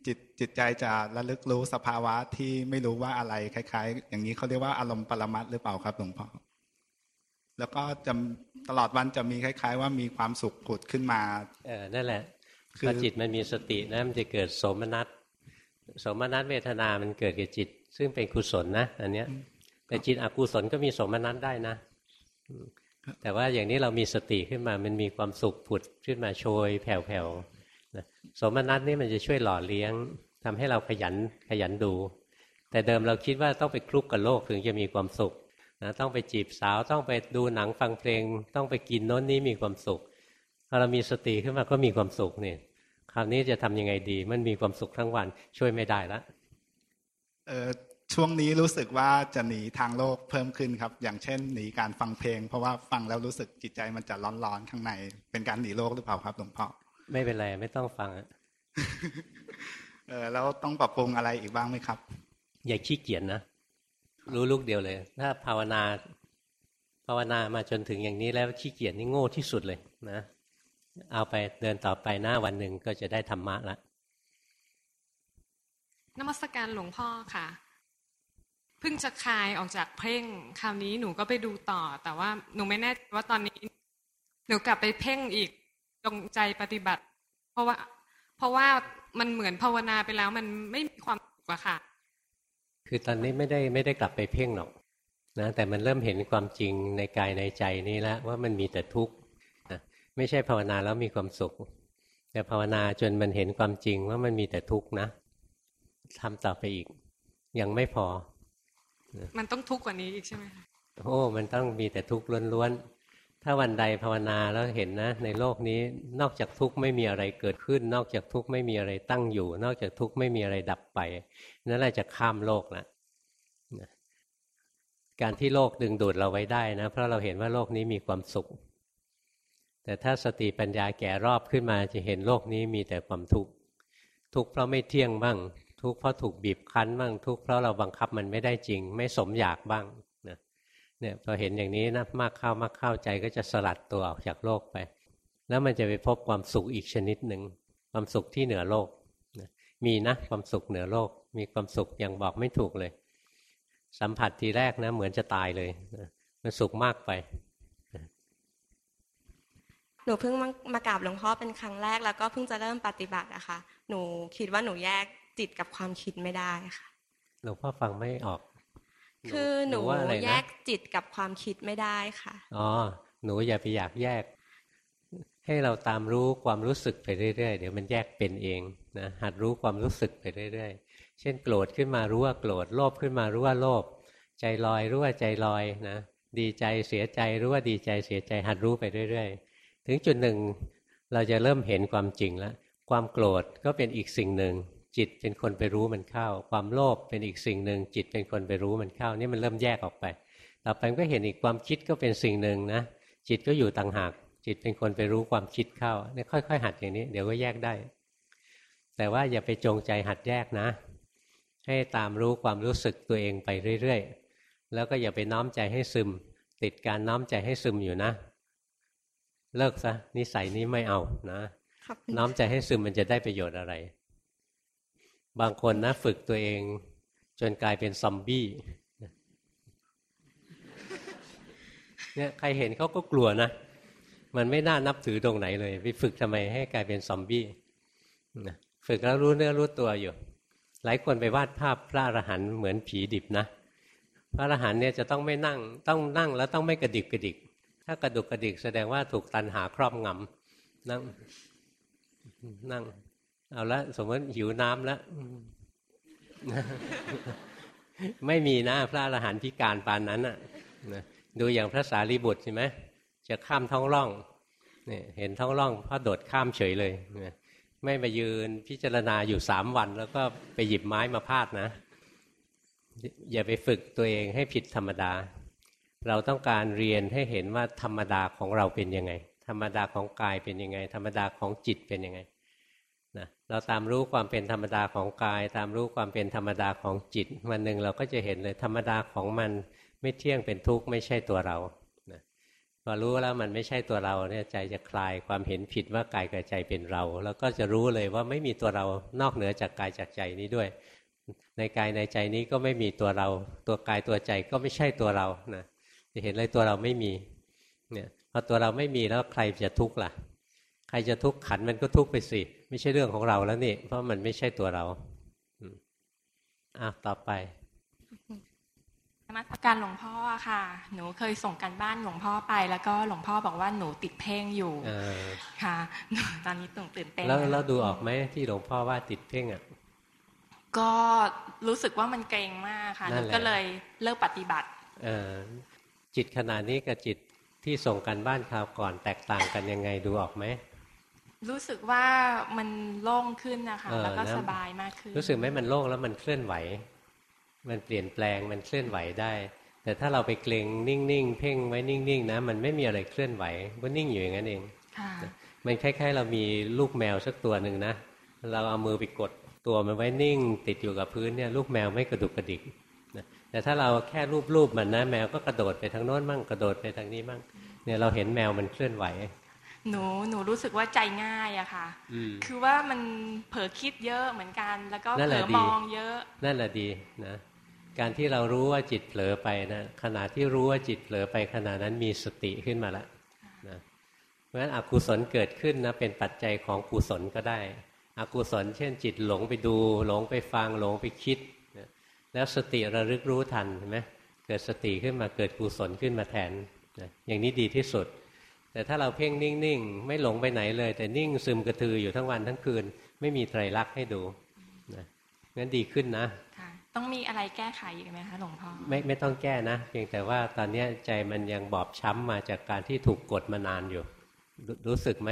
จิตจิตใจจะระลึกรู้สภาวะที่ไม่รู้ว่าอะไรคล้าย ๆ อย่างนี้เขาเรียกว่าอารมณ์ปรมัตถ์หรือเปล่าครับหลวงพ่อแล้วก็จะตลอดวันจะมีคล้าย ๆ ว่ามีความสุขผุดขึ้นมา เออนั่นแหละคือพอจิตมันมีสตินะมันจะเกิดสมนัตสมนัตเวทนา มันเกิดกับจิต ซึ่งเป็นกุศลนะอันเนี้ยแต่จิตอกุศลก็มีสมนัตได้นะอืม แต่ว่าอย่างนี้เรามีสติขึ้นมามันมีความสุขผุดขึ้นมาโชยแผ่วๆนะสมนัตนี่มันจะช่วยหล่อเลี้ยงทำให้เราขยันขยันดู แต่เดิมเราคิดว่าต้องไปคลุกกับโลกถึงจะมีความสุขนะต้องไปจีบสาวต้องไปดูหนังฟังเพลง ต้องไปกินโน้นนี้มีความสุขพอเรามีสติขึ้นมาก็มีความสุขนี่คราวนี้จะทำยังไงดี มันมีความสุขทั้งวันช่วยไม่ได้ละเออ ช่วงนี้รู้สึกว่าจะหนีทางโลกเพิ่มขึ้นครับ อย่างเช่นหนีการฟังเพลง เพราะว่าฟังแล้วรู้สึกจิตใจมันจะร้อนๆข้างใน เป็นการหนีโลกหรือเปล่าครับหลวงพ่อไม่เป็นไรไม่ต้องฟังอะเออแล้วต้องปรับปรุงอะไรอีกบ้างไหมครับ อย่าขี้เกียจนะรู้ลูกเดียวเลย ถ้าภาวนา ภาวนามาจนถึงอย่างนี้แล้วขี้เกียจนี่โง่ที่สุดเลยนะเอาไปเดินต่อไปหน้าวันหนึ่งก็จะได้ธรรมะละนมัสการหลวงพ่อค่ะ เพิ่งจะคลายออกจากเพ่งคราวนี้หนูก็ไปดูต่อ แต่ว่าหนูไม่แน่ใจว่าตอนนี้ หนูกลับไปเพ่งอีกจงใจปฏิบัติ เพราะว่า เพราะว่ามันเหมือนภาวนาไปแล้ว มันไม่มีความสุขอะค่ะ คือตอนนี้ไม่ได้ไม่ได้กลับไปเพ่งหรอกนะแต่มันเริ่มเห็นความจริงในกายในใจนี้แล้วว่ามันมีแต่ทุกข์นะไม่ใช่ภาวนาแล้วมีความสุข แต่ภาวนาจนมันเห็นความจริงว่ามันมีแต่ทุกข์นะทำต่อไปอีก ยังไม่พอ มันต้องทุกข์กว่านี้อีกใช่ไหมคะโอ้มันต้องมีแต่ทุกข์ล้วนๆถ้าวันใดภาวนาแล้วเห็นนะ ในโลกนี้นอกจากทุกข์ไม่มีอะไรเกิดขึ้น นอกจากทุกข์ไม่มีอะไรตั้งอยู่ นอกจากทุกข์ไม่มีอะไรดับไปนั่นแหละจะข้ามโลกละนะการที่โลกดึงดูดเราไว้ได้นะ เพราะเราเห็นว่าโลกนี้มีความสุข แต่ถ้าสติปัญญาแก่รอบขึ้นมาจะเห็นโลกนี้มีแต่ความทุกข์ทุกข์เพราะไม่เที่ยงบ้าง ทุกข์เพราะถูกบีบคั้นบ้างทุกข์เพราะเราบังคับมันไม่ได้จริง ไม่สมอยากบ้างนะเนี่ยพอเห็นอย่างนี้นะมากเข้ามากเข้าใจก็จะสลัดตัวออกจากโลกไป แล้วมันจะไปพบความสุขอีกชนิดหนึ่งความสุขที่เหนือโลกนะมีนะความสุขเหนือโลก มีความสุขอย่างบอกไม่ถูกเลย สัมผัสทีแรกนะ เหมือนจะตายเลยนะมันสุขมากไปหนูเพิ่งมามากราบหลวงพ่อเป็นครั้งแรกแล้วก็เพิ่งจะเริ่มปฏิบัติอะค่ะ หนูคิดว่าหนูแยก จิตกับความคิดไม่ได้ค่ะหลวงพ่อฟังไม่ออก คือหนูว่าอะไรแยนะกจิตกับความคิดไม่ได้ค่ะอ๋อหนูอย่าไปอยากแยก ให้เราตามรู้ความรู้สึกไปเรื่อยๆเดี๋ยวมันแยกเป็นเองนะหัดรู้ความรู้สึกไปเรื่อยๆเช่นโกรธขึ้นมารู้ว่าโกรธโลภขึ้นมารู้ว่าโลภใจลอยรู้ว่าใจลอยนะดีใจเสียใจรู้ว่าดีใจเสียใจ หัดรู้ไปเรื่อยๆ ถึงจุดหนึ่งเราจะเริ่มเห็นความจริงแล้ว ความโกรธก็เป็นอีกสิ่งหนึ่ง จิตเป็นคนไปรู้มันเข้า ความโลภเป็นอีกสิ่งหนึ่ง จิตเป็นคนไปรู้มันเข้า นี่มันเริ่มแยกออกไป ต่อไปมันก็เห็นอีกความคิดก็เป็นสิ่งหนึ่งนะ จิตก็อยู่ต่างหาก จิตเป็นคนไปรู้ความคิดเข้าเนี่ยค่อย ๆ หัดอย่างนี้ เดี๋ยวก็แยกได้ แต่ว่าอย่าไปจงใจหัดแยกนะ ให้ตามรู้ความรู้สึกตัวเองไปเรื่อยๆ แล้วก็อย่าไปน้อมใจให้ซึม ติดการน้อมใจให้ซึมอยู่นะ เลิกซะนิสัยนี้ไม่เอานะครับน้อมใจให้ซึมมันจะได้ประโยชน์อะไร บางคนนะฝึกตัวเอง จนกลายเป็นซอมบี้เนี่ยใครเห็นเขาก็กลัวนะ มันไม่น่านับถือตรงไหนเลยไปฝึกทำไมให้กลายเป็นซอมบี้นะฝึกแล้วรู้เนื้อรู้ตัวอยู่ หลายคนไปวาดภาพพระอรหันต์เหมือนผีดิบนะ พระอรหันต์เนี่ยจะต้องไม่นั่งต้องนั่งแล้วต้องไม่กระดิกกระดิก ถ้ากระดุกกระดิกแสดงว่าถูกตันหาครอบงำนั่งนั่ง เอาละสมมติหิวน้ำแล้วไม่มีนะพระอรหันต์พิการปานนั้นน่ะดูอย่างพระสารีบุตรใช่ไหมจะข้ามท้องร่องเนี่ยเห็นท้องร่องพระโดดข้ามเฉยเลยไม่มายืนพิจารณาอยู่สามวัน แล้วก็ไปหยิบไม้มาพาดนะ อย่าไปฝึกตัวเองให้ผิดธรรมดา เราต้องการเรียนให้เห็นว่าธรรมดาของเราเป็นยังไง ธรรมดาของกายเป็นยังไง ธรรมดาของจิตเป็นยังไง เราตามรู้ความเป็นธรรมดาของกาย ตามรู้ความเป็นธรรมดาของจิต วันหนึ่งเราก็จะเห็นเลยธรรมดาของมันไม่เที่ยงเป็นทุกข์ไม่ใช่ตัวเราพอรู้แล้วมันไม่ใช่ตัวเราเนี่ยใจจะคลายความเห็นผิดว่ากายกับใจเป็นเรา แล้วก็จะรู้เลยว่าไม่มีตัวเรานอกเหนือจากกายจากใจนี้ด้วย ในกายในใจนี้ก็ไม่มีตัวเรา ตัวกายตัวใจก็ไม่ใช่ตัวเรานะจะเห็นเลยตัวเราไม่มีเนี่ยพอตัวเราไม่มีแล้วใครจะทุกข์ล่ะ ใครจะทุกข์ขันมันก็ทุกข์ไปสิ ไม่ใช่เรื่องของเราแล้วนี่ เพราะมันไม่ใช่ตัวเราอืมอะต่อไปนมัสการหลวงพ่อค่ะ หนูเคยส่งกันบ้านหลวงพ่อไป แล้วก็หลวงพ่อบอกว่าหนูติดเพ่งอยู่เออค่ะตอนนี้ตื่นตื่นเต้นแล้วแล้วดูออกไหมที่หลวงพ่อว่าติดเพ่งอะก็รู้สึกว่ามันเกรงมากค่ะนั่หนนูแหละก็เลยเลิกปฏิบัติเออจิตขนาดนี้กับจิตที่ส่งกันบ้านคราวก่อนแตกต่างกันยังไงดูออกไหม รู้สึกว่ามันโล่งขึ้นนะคะเออแล้วก็นะสบายมากขึ้น รู้สึกไหมมันโล่งแล้วมันเคลื่อนไหว มันเปลี่ยนแปลงมันเคลื่อนไหวได้ แต่ถ้าเราไปเกรงนิ่งๆเพ่งไว้นิ่งๆนะมันไม่มีอะไรเคลื่อนไหวก็นิ่งอยู่อย่างนั้นเองค่ะมันคล้ายๆ เรามีลูกแมวสักตัวหนึ่งนะเราเอามือไปกดตัวมันไว้นิ่ง ติดอยู่กับพื้นเนี่ยลูกแมวไม่กระดุกกระดิกนะแต่ถ้าเราแค่รูปๆมันนะแมวก็กระโดดไปทางโน้นมั่งกระโดดไปทางนี้มั่งเนี่ยเราเห็นแมวมันเคลื่อนไหว หนูหนูรู้สึกว่าใจง่ายอะค่ะอืมคือว่ามันเผลอคิดเยอะเหมือนกัน แล้วก็นั่นเผแหลละอดีมองเยอะ นั่นแหละดีนะ การที่เรารู้ว่าจิตเผลอไปนะขณะที่รู้ว่าจิตเผลอไปขณะนั้นมีสติขึ้นมาแล้วนะเพราะฉะนั้นอกุศลเกิดขึ้นนะเป็นปัจจัยของกุศลก็ได้ อกุศล เช่น จิตหลงไปดู หลงไปฟังหลงไปคิดนะแล้วสติระลึกรู้ทันเห็นไหมเกิดสติขึ้นมาเกิดกุศลขึ้นมาแทนนะอย่างนี้ดีที่สุด แต่ถ้าเราเพ่งนิ่งๆ ไม่หลงไปไหนเลย แต่นิ่งซึมกระตืออยู่ทั้งวันทั้งคืน ไม่มีไตรลักษณ์ให้ดูนะงั้นดีขึ้นนะค่ะต้องมีอะไรแก้ไขอีกไหมคะหลวงพ่อไม่ไม่ต้องแก้นะ เพียงแต่ว่าตอนเนี้ยใจมันยังบอบช้ำมาจากการที่ถูกกดมานานอยู่รรู้สึกไหม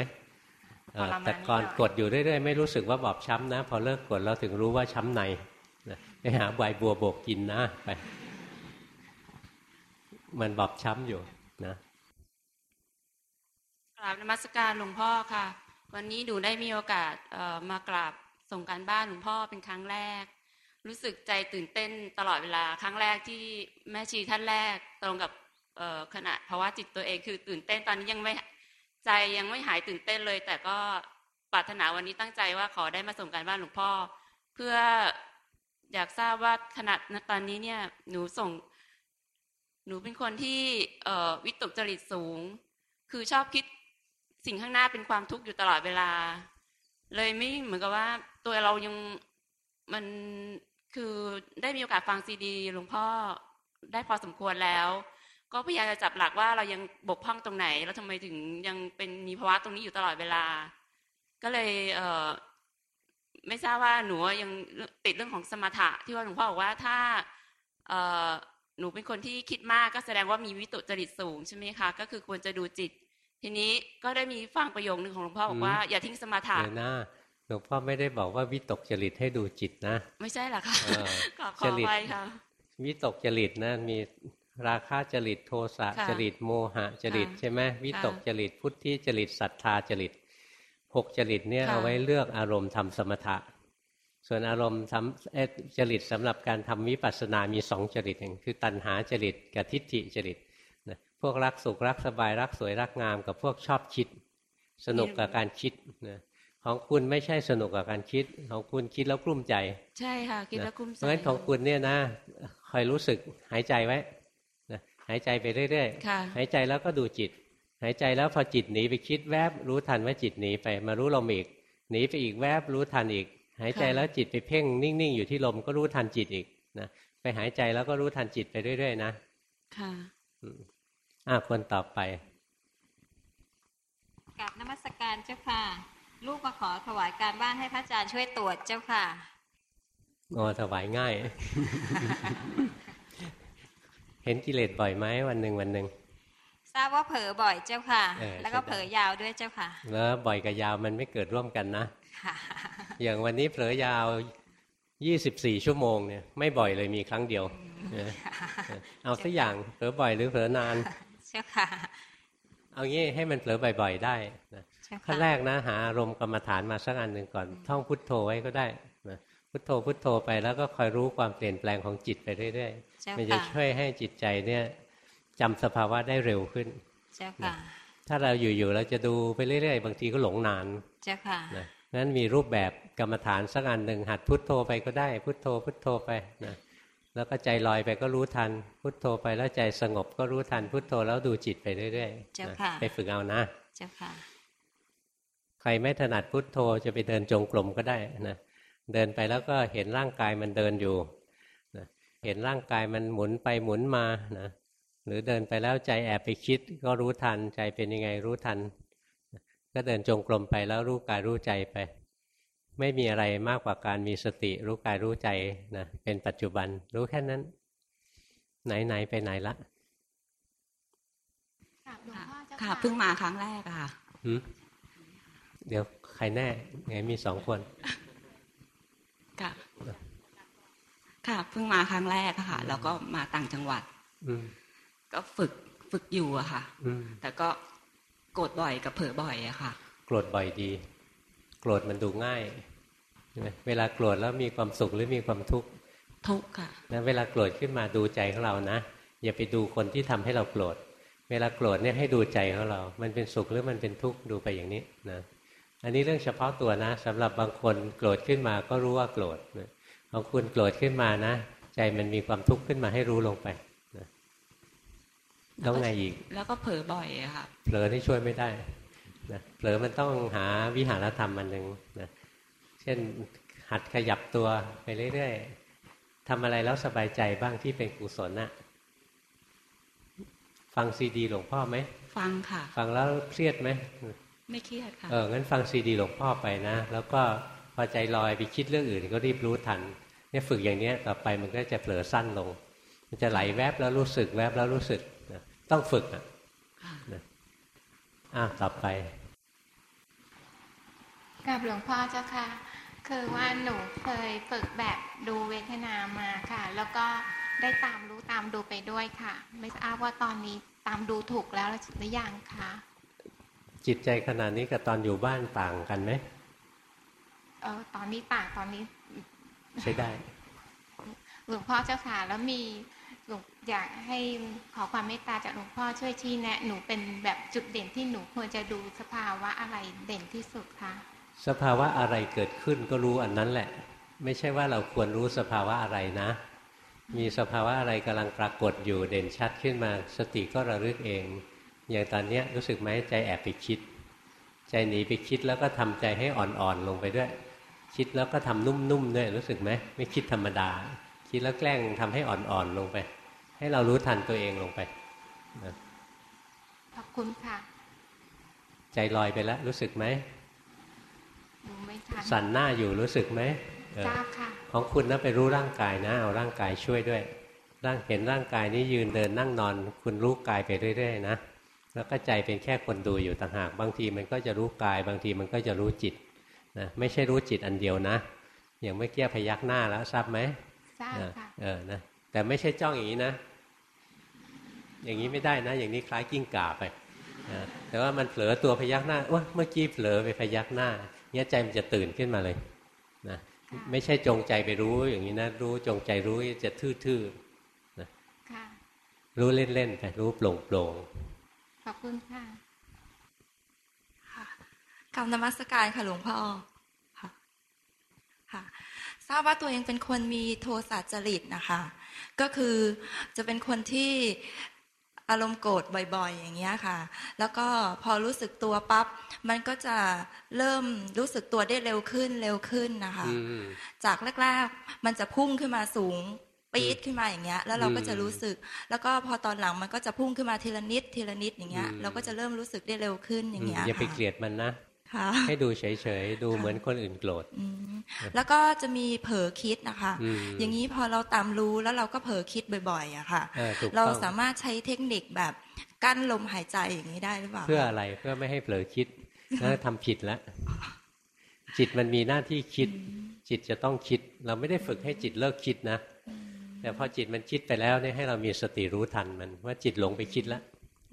เอ่อทรมานแต่ก่อนนิดหน่อยกดอยู่เรื่อยๆ ไม่รู้สึกว่าบอบช้ำนะ พอเลิกกดเราถึงรู้ว่าช้ำในนะไปหาใบบัวโบกกินนะไปมันบอบช้ำอยู่นะ กราบนมัสการหลวงพ่อค่ะ วันนี้หนูได้มีโอกาสมากราบส่งการบ้านหลวงพ่อเป็นครั้งแรก รู้สึกใจตื่นเต้นตลอดเวลาครั้งแรกที่แม่ชีท่านแรกตรงกับขณะภาวะจิตตัวเองคือตื่นเต้นตอนนี้ยังไม่ใจยังไม่หายตื่นเต้นเลย แต่ก็ปรารถนาวันนี้ตั้งใจว่าขอได้มาส่งการบ้านหลวงพ่อ เพื่ออยากทราบว่าขณะตอนนี้เนี่ยหนูส่ง หนูเป็นคนที่วิตกจริตสูง คือชอบคิด สิ่งข้างหน้าเป็นความทุกข์อยู่ตลอดเวลา เลยไม่เหมือนกับว่าตัวเรายังมันคือได้มีโอกาสฟังซีดีหลวงพ่อได้พอสมควรแล้ว ก็พยายามจะจับหลักว่าเรายังบกพร่องตรงไหนแล้วทำไมถึงยังเป็นมีภาวะตรงนี้อยู่ตลอดเวลา ก็เลยเออไม่ทราบว่าหนูยังติดเรื่องของสมถะ ที่ว่าหลวงพ่อบอกว่าถ้าเออหนูเป็นคนที่คิดมากก็แสดงว่ามีวิตกจริตสูงใช่ไหมคะก็คือควรจะดูจิต ทีนี้ก็ได้มีฟังประโยคนึงของหลวงพ่อบอกว่าอืมอย่าทิ้งสมถะเดี๋ยวนะหลวงพ่อไม่ได้บอกว่าวิตกจริตให้ดูจิตนะ ไม่ใช่เหรอคะเออขอขจอริตไปค่ะวิตกจริตนะมีราคะจริตโทสะค่ะจริตโมหะจริตค่ะใช่ไหมวิตกค่ะจริตพุทธิจริตศรัทธาจริตหกจริตเนี่ยค่ะเอาไว้เลือกอารมณ์ทำสมถะ ส่วนอารมณ์ทำเอ่อจริตสำหรับการทำวิปัสสนามีสองจริตเองคือตัณหาจริตกับทิฏฐิจริตนะ พวกรักสุขรักสบายรักสวยรักงามกับพวกชอบคิด สนุกกับการคิดนะของคุณไม่ใช่สนุกกับการคิด ของคุณคิดแล้วกลุ้มใจ ใช่ค่ะคิดนะแล้วกุ้มเพใจราะฉะนั้นของคุณเนี่ยนะคอยรู้สึกหายใจไว้นะหายใจไปเรื่อยค่ะๆหายใจแล้วก็ดูจิต หายใจแล้วพอจิตหนีไปคิดแวบรู้ทันว่าจิตหนีไปมารู้ลมอีกหนีไปอีกแวบรู้ทันอีก หายใจค่ะแล้วจิตไปเพ่งนิ่งๆอยู่ที่ลมก็รู้ทันจิตอีกนะไปหายใจแล้วก็รู้ทันจิตไปเรื่อยๆนะค่ะ อืมอะคนต่อไปกับนมัสการเจ้าค่ะ ลูกมาขอถวายการบ้านให้พระอาจารย์ช่วยตรวจเจ้าค่ะงอถวายง่าย เห็นกิเลสบ่อยไหมวันหนึ่งวันหนึ่งทราบว่าเผลอบ่อยเจ้าค่ะเออแล้วก็ใช่ได้เผลอยาวด้วยเจ้าค่ะ แล้วบ่อยกับยาวมันไม่เกิดร่วมกันนะค่ะอย่างวันนี้เผลอยาว24ชั่วโมงเนี่ยไม่บ่อยเลยมีครั้งเดียวนะเอาสักอย่างเผลอบ่อยหรือเผลอนาน เจ้าค่ะ เอางี้ให้มันเผลอบ่อย ๆ ได้นะเจ้าค่ะขั้นแรกนะหาอารมณ์กรรมฐานมาสักอันหนึ่งก่อน ท่องพุทโธไว้ก็ได้นะพุทโธพุทโธไปแล้วก็คอยรู้ความเปลี่ยนแปลงของจิตไปเรื่อยเจ้าๆมันจะค่ะช่วยให้จิตใจเนี่ยจำสภาวะได้เร็วขึ้น เจ้าค่ะ ถ้าเราอยู่ๆเราจะดูไปเรื่อยๆ บางทีก็หลงนาน เจ้าค่ะนะนั้นมีรูปแบบกรรมฐานสักอันหนึ่งหัดพุทโธไปก็ได้ พุทโธพุทโธไปนะ แล้วก็ใจลอยไปก็รู้ทัน พุทโธไปแล้วใจสงบก็รู้ทันพุทโธแล้วดูจิตไปเรื่อยเจ้าๆนะค่ะไปฝึกเอานะ เจ้าค่ะ ใครไม่ถนัดพุทโธจะไปเดินจงกรมก็ได้นะเดินไปแล้วก็เห็นร่างกายมันเดินอยู่นะเห็นร่างกายมันหมุนไปหมุนมานะหรือเดินไปแล้วใจแอบไปคิดก็รู้ทัน ใจเป็นยังไงรู้ทัน ก็เดินจงกรมไปแล้วรู้กายรู้ใจไป ไม่มีอะไรมากกว่าการมีสติรู้กายรู้ใจนะเป็นปัจจุบันรู้แค่นั้น ไหนไหนไปไหนละค่ะเพิ่งมาครั้งแรกอะค่ะหืมเดี๋ยวใครแน่ไงมีสองคนค่ะค่ะเพิ่งมาครั้งแรกอะค่ะแล้วก็มาต่างจังหวัด อืมก็ฝึกฝึกอยู่อะค่ะอืมแต่ก็โกรธบ่อยกับเผลอบ่อยอะค่ะ โกรธบ่อยดี โกรธมันดูง่ายใช่ไหมเวลาโกรธแล้วมีความสุขหรือมีความทุกข์ทุกข์ค่ะนะเวลาโกรธขึ้นมาดูใจของเรานะ อย่าไปดูคนที่ทำให้เราโกรธเวลาโกรธเนี่ยให้ดูใจของเรา มันเป็นสุขหรือมันเป็นทุกข์ดูไปอย่างนี้นะอันนี้เรื่องเฉพาะตัวนะสำหรับบางคนโกรธขึ้นมาก็รู้ว่าโกรธนะของคุณโกรธขึ้นมานะ ใจมันมีความทุกข์ขึ้นมาให้รู้ลงไปนะแล้วไงอีก แล้วก็เผลอบ่อยอะค่ะเผลอที่ช่วยไม่ได้ นะเผลอมันต้องหาวิหารธรรมอันหนึ่งนะเช่นหัดขยับตัวไปเรื่อยๆทำอะไรแล้วสบายใจบ้างที่เป็นกุศลนะฟังซีดีหลวงพ่อไหม ฟังค่ะ ฟังแล้วเครียดไหม ไม่เครียดค่ะ เออ งั้นฟังซีดีหลวงพ่อไปนะ แล้วก็พอใจลอยไปคิดเรื่องอื่นก็รีบรู้ทัน เนี่ยฝึกอย่างเนี้ยต่อไปมันก็จะเผลอสั้นลง มันจะไหลแวบแล้วรู้สึกแวบแล้วรู้สึกนะต้องฝึกอะนะอะต่อไป กับหลวงพ่อเจ้าค่ะ คือว่าหนูเคยฝึกแบบดูเวทนามาค่ะ แล้วก็ได้ตามรู้ตามดูไปด้วยค่ะ ไม่ทราบว่าตอนนี้ตามดูถูกแล้วหรือยังคะจิตใจขนาดนี้กับตอนอยู่บ้านต่างกันไหมเออตอนนี้ต่างตอนนี้ ใช้ได้ หลวงพ่อเจ้าค่ะแล้วมีหลวงอยากให้ขอความเมตตาจากหลวงพ่อช่วยชี้แนะ หนูเป็นแบบจุดเด่นที่หนูควรจะดูสภาวะอะไรเด่นที่สุดคะ สภาวะอะไรเกิดขึ้นก็รู้อันนั้นแหละ ไม่ใช่ว่าเราควรรู้สภาวะอะไรนะ มีสภาวะอะไรกำลังปรากฏอยู่เด่นชัดขึ้นมา สติก็ระลึกเอง อย่างตอนเนี้ยรู้สึกไหมใจแอบไปคิด ใจหนีไปคิดแล้วก็ทำใจให้อ่อนๆลงไปด้วย คิดแล้วก็ทำนุ่มๆด้วยรู้สึกไหมไม่คิดธรรมดา คิดแล้วแกล้งทำให้อ่อนๆลงไป ให้เรารู้ทันตัวเองลงไปนะขอบคุณค่ะ ใจลอยไปแล้วรู้สึกไหมหนูไม่ทัน สั่นหน้าอยู่รู้สึกไหมเออทราบค่ะของคุณนะไปรู้ร่างกายนะเอาร่างกายช่วยด้วย ร่างเห็นร่างกายนี้ยืนเดินนั่งนอน คุณรู้กายไปเรื่อย ๆ นะแล้วก็ใจเป็นแค่คนดูอยู่ต่างหากบางทีมันก็จะรู้กาย บางทีมันก็จะรู้จิตนะไม่ใช่รู้จิตอันเดียวนะ อย่างเมื่อกี้พยักหน้าแล้วทราบไหมทราบเออค่ะเออนะแต่ไม่ใช่จ้องอย่างนี้นะ อย่างนี้ไม่ได้นะ อย่างนี้คล้ายกิ้งก่าไปนะแต่ว่ามันเผลอตัวพยักหน้าว่าเมื่อกี้เผลอไปพยักหน้า เนี้ยใจมันจะตื่นขึ้นมาเลยนะไม่ใช่จงใจไปรู้อย่างนี้นะ รู้จงใจรู้จะทื่อๆนะค่ะรู้เล่นๆไปรู้โปร่งโปร่งขอบคุณค่ะกรรมนมัสการค่ะหลวงพ่อค่ะค่ะ ทราบว่าตัวเองเป็นคนมีโทสะจริตนะคะ ก็คือจะเป็นคนที่ อารมณ์โกรธบ่อยๆ อย่างเงี้ยค่ะ แล้วก็พอรู้สึกตัวปั๊บมันก็จะเริ่มรู้สึกตัวได้เร็วขึ้นเร็วขึ้นนะคะอืมจากแรกๆมันจะพุ่งขึ้นมาสูงปี๊ดขึ้นมาอย่างเงี้ย แล้วเราก็จะรู้สึก แล้วก็พอตอนหลังมันก็จะพุ่งขึ้นมาทีละนิดทีละนิดอย่างเงี้ยอืมเราก็จะเริ่มรู้สึกได้เร็วขึ้นอย่างเงี้ยอย่าไปค่ะเกลียดมันนะค่ะ ให้ดูเฉยๆ ดูเหมือนคนอื่นโกรธอืมแล้วก็จะมีเผลอคิดนะคะอืมอย่างนี้พอเราตามรู้แล้วเราก็เผลอคิดบ่อยๆอะค่ะเออถูกเราต้องสามารถใช้เทคนิคแบบกั้นลมหายใจอย่างนี้ได้หรือเปล่า เพื่ออะไรเพื่อไม่ให้เผลอคิดแล้วทำผิดแล้ว จิตมันมีหน้าที่คิด จิตจะต้องคิด เราไม่ได้ฝึกให้จิตเลิกคิดนะ แต่พอจิตมันคิดไปแล้วเนี่ยให้เรามีสติรู้ทันมันว่าจิตหลงไปคิดแล้ว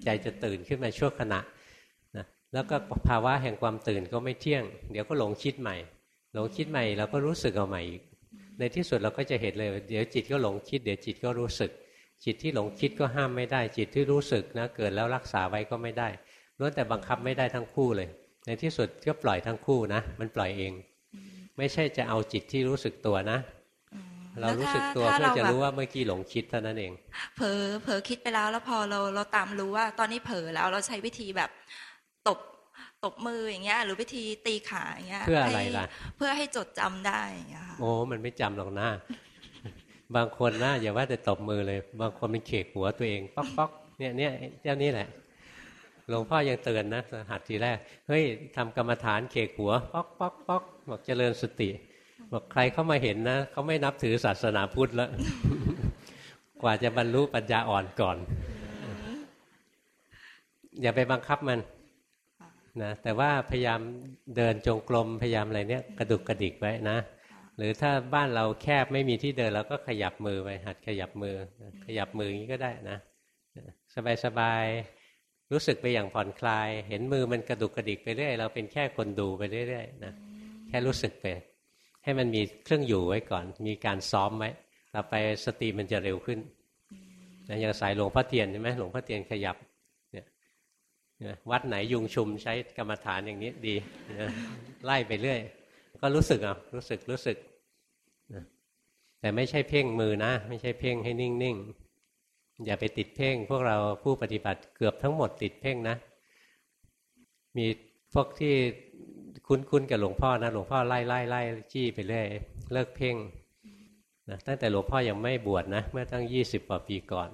ใจจะตื่นขึ้นมาชั่วขณะนะ แล้วก็ภาวะแห่งความตื่นก็ไม่เที่ยง เดี๋ยวก็หลงคิดใหม่ หลงคิดใหม่เราก็รู้สึกเอาใหม่อีกในที่สุดเราก็จะเห็นเลย เดี๋ยวจิตก็หลงคิด เดี๋ยวจิตก็รู้สึก จิตที่หลงคิดก็ห้ามไม่ได้ จิตที่รู้สึกนะเกิดแล้วรักษาไว้ก็ไม่ได้ล้วนแต่บังคับไม่ได้ทั้งคู่เลย ในที่สุดก็ปล่อยทั้งคู่นะ มันปล่อยเอง ไม่ใช่จะเอาจิตที่รู้สึกตัวนะ เรารู้สึกตัวเพื่อจะรู้ว่าเมื่อกี้หลงคิดเท่านั้นเอง เผลอเผลอคิดไปแล้วแล้วพอเราเราตามรู้ว่า ตอนนี้เผลอแล้วเราใช้วิธีแบบ ตบตบมืออย่างเงี้ย หรือวิธีตีขาอย่างเงี้ยเพื่ออะไรล่ะ เพื่อให้จดจำได้อย่างเงี้ยค่ะโอ้มันไม่จำหรอกนะบางคนนะอย่าว่าแต่ตบมือเลย บางคนมันเขกหัวตัวเองป๊อกป๊อกเนี่ยเนี่ยเจ้านี้แหละหลวงพ่อยังเตือนนะหัดทีแรกเฮ้ยทำกรรมฐานเขกหัว ป๊อกป๊อกป๊อกบอกเจริญสติ บอกใครเข้ามาเห็นนะเขาไม่นับถือศาสนาพุทธแล้วกว่าจะบรรลุปัญญาอ่อนก่อน อย่าไปบังคับมัน นะแต่ว่าพยายามเดินจงกรมพยายามอะไรเนี้ยกระดุกกระดิกไว้นะ หรือถ้าบ้านเราแคบไม่มีที่เดินเราก็ขยับมือไปหัดขยับมือ ขยับมืออย่างนี้ก็ได้นะ สบายสบายรู้สึกไปอย่างผ่อนคลาย เห็นมือมันกระดุกกระดิกไปเรื่อยเราเป็นแค่คนดูไปเรื่อยๆนะแค่รู้สึกไป ให้มันมีเครื่องอยู่ไว้ก่อน มีการซ้อมไว้ต่อไปสติมันจะเร็วขึ้นนะอย่างสายหลวงพ่อเทียนใช่ไหมหลวงพ่อเทียนขยับ วัดไหนยุงชุมใช้กรรมฐานอย่างนี้ดีไล่ไปเรื่อย ก็รู้สึกอะรู้สึกรู้สึกแต่ไม่ใช่เพ่งมือนะ ไม่ใช่เพ่งให้นิ่งๆอย่าไปติดเพ่ง พวกเราผู้ปฏิบัติเกือบทั้งหมดติดเพ่งนะ มีพวกที่คุ้นๆกับหลวงพ่อนะหลวงพ่อไล่ไล่ไล่จี้ไปเรื่อยเลิกเพ่งนะตั้งแต่หลวงพ่อยังไม่บวชนะ เมื่อตั้งยี่สิบกว่าปีก่อน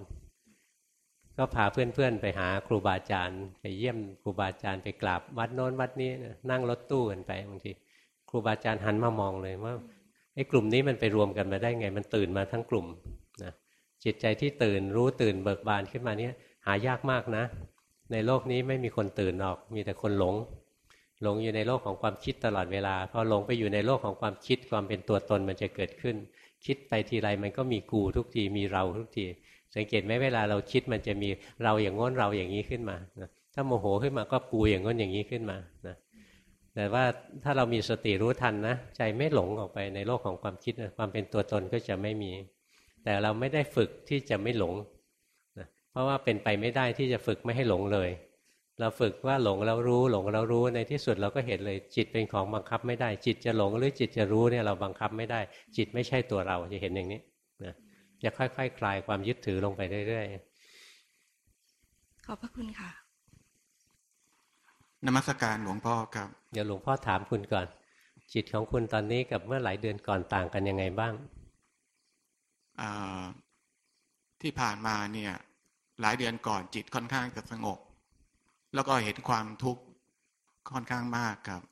ก็พาเพื่อนๆไปหาครูบาอาจารย์ ไปเยี่ยมครูบาอาจารย์ไปกราบวัดโน้นวัดนี้นั่งรถตู้กันไปบางทีครูบาอาจารย์หันมามองเลยว่าไอ้กลุ่มนี้มันไปรวมกันมาได้ไง มันตื่นมาทั้งกลุ่มนะจิตใจที่ตื่นรู้ตื่นเบิกบานขึ้นมาเนี้ยหายากมากนะ ในโลกนี้ไม่มีคนตื่นออกมีแต่คนหลง หลงอยู่ในโลกของความคิดตลอดเวลาพอหลงไปอยู่ในโลกของความคิดความเป็นตัวตนมันจะเกิดขึ้น คิดไปทีไรมันก็มีกูทุกทีมีเราทุกที สังเกตไหมเวลาเราคิดมันจะมีเราอย่างง้นเราอย่างนี้ขึ้นมานะถ้าโมโหขึ้นมาก็กูอย่างง้นอย่างนี้ขึ้นมานะแต่ว่าถ้าเรามีสติรู้ทันนะใจไม่หลงออกไปในโลกของความคิดนะความเป็นตัวตนก็จะไม่มี แต่เราไม่ได้ฝึกที่จะไม่หลงนะเพราะว่าเป็นไปไม่ได้ที่จะฝึกไม่ให้หลงเลย เราฝึกว่าหลงแล้วรู้หลงแล้วรู้ในที่สุดเราก็เห็นเลยจิตเป็นของบังคับไม่ได้ จิตจะหลงหรือจิตจะรู้เนี่ยเราบังคับไม่ได้ จิตไม่ใช่ตัวเราจะเห็นอย่างนี้ จะค่อยๆคคลายความยึดถือลงไปเรื่อยๆ ขอบพระคุณค่ะ นมัสการหลวงพ่อครับ เดี๋ยวหลวงพ่อถามคุณก่อน จิตของคุณตอนนี้กับเมื่อหลายเดือนก่อนต่างกันยังไงบ้าง ที่ผ่านมาเนี่ย หลายเดือนก่อนจิตค่อนข้างจะสงบ แล้วก็เห็นความทุกข์ค่อนข้างมากครับ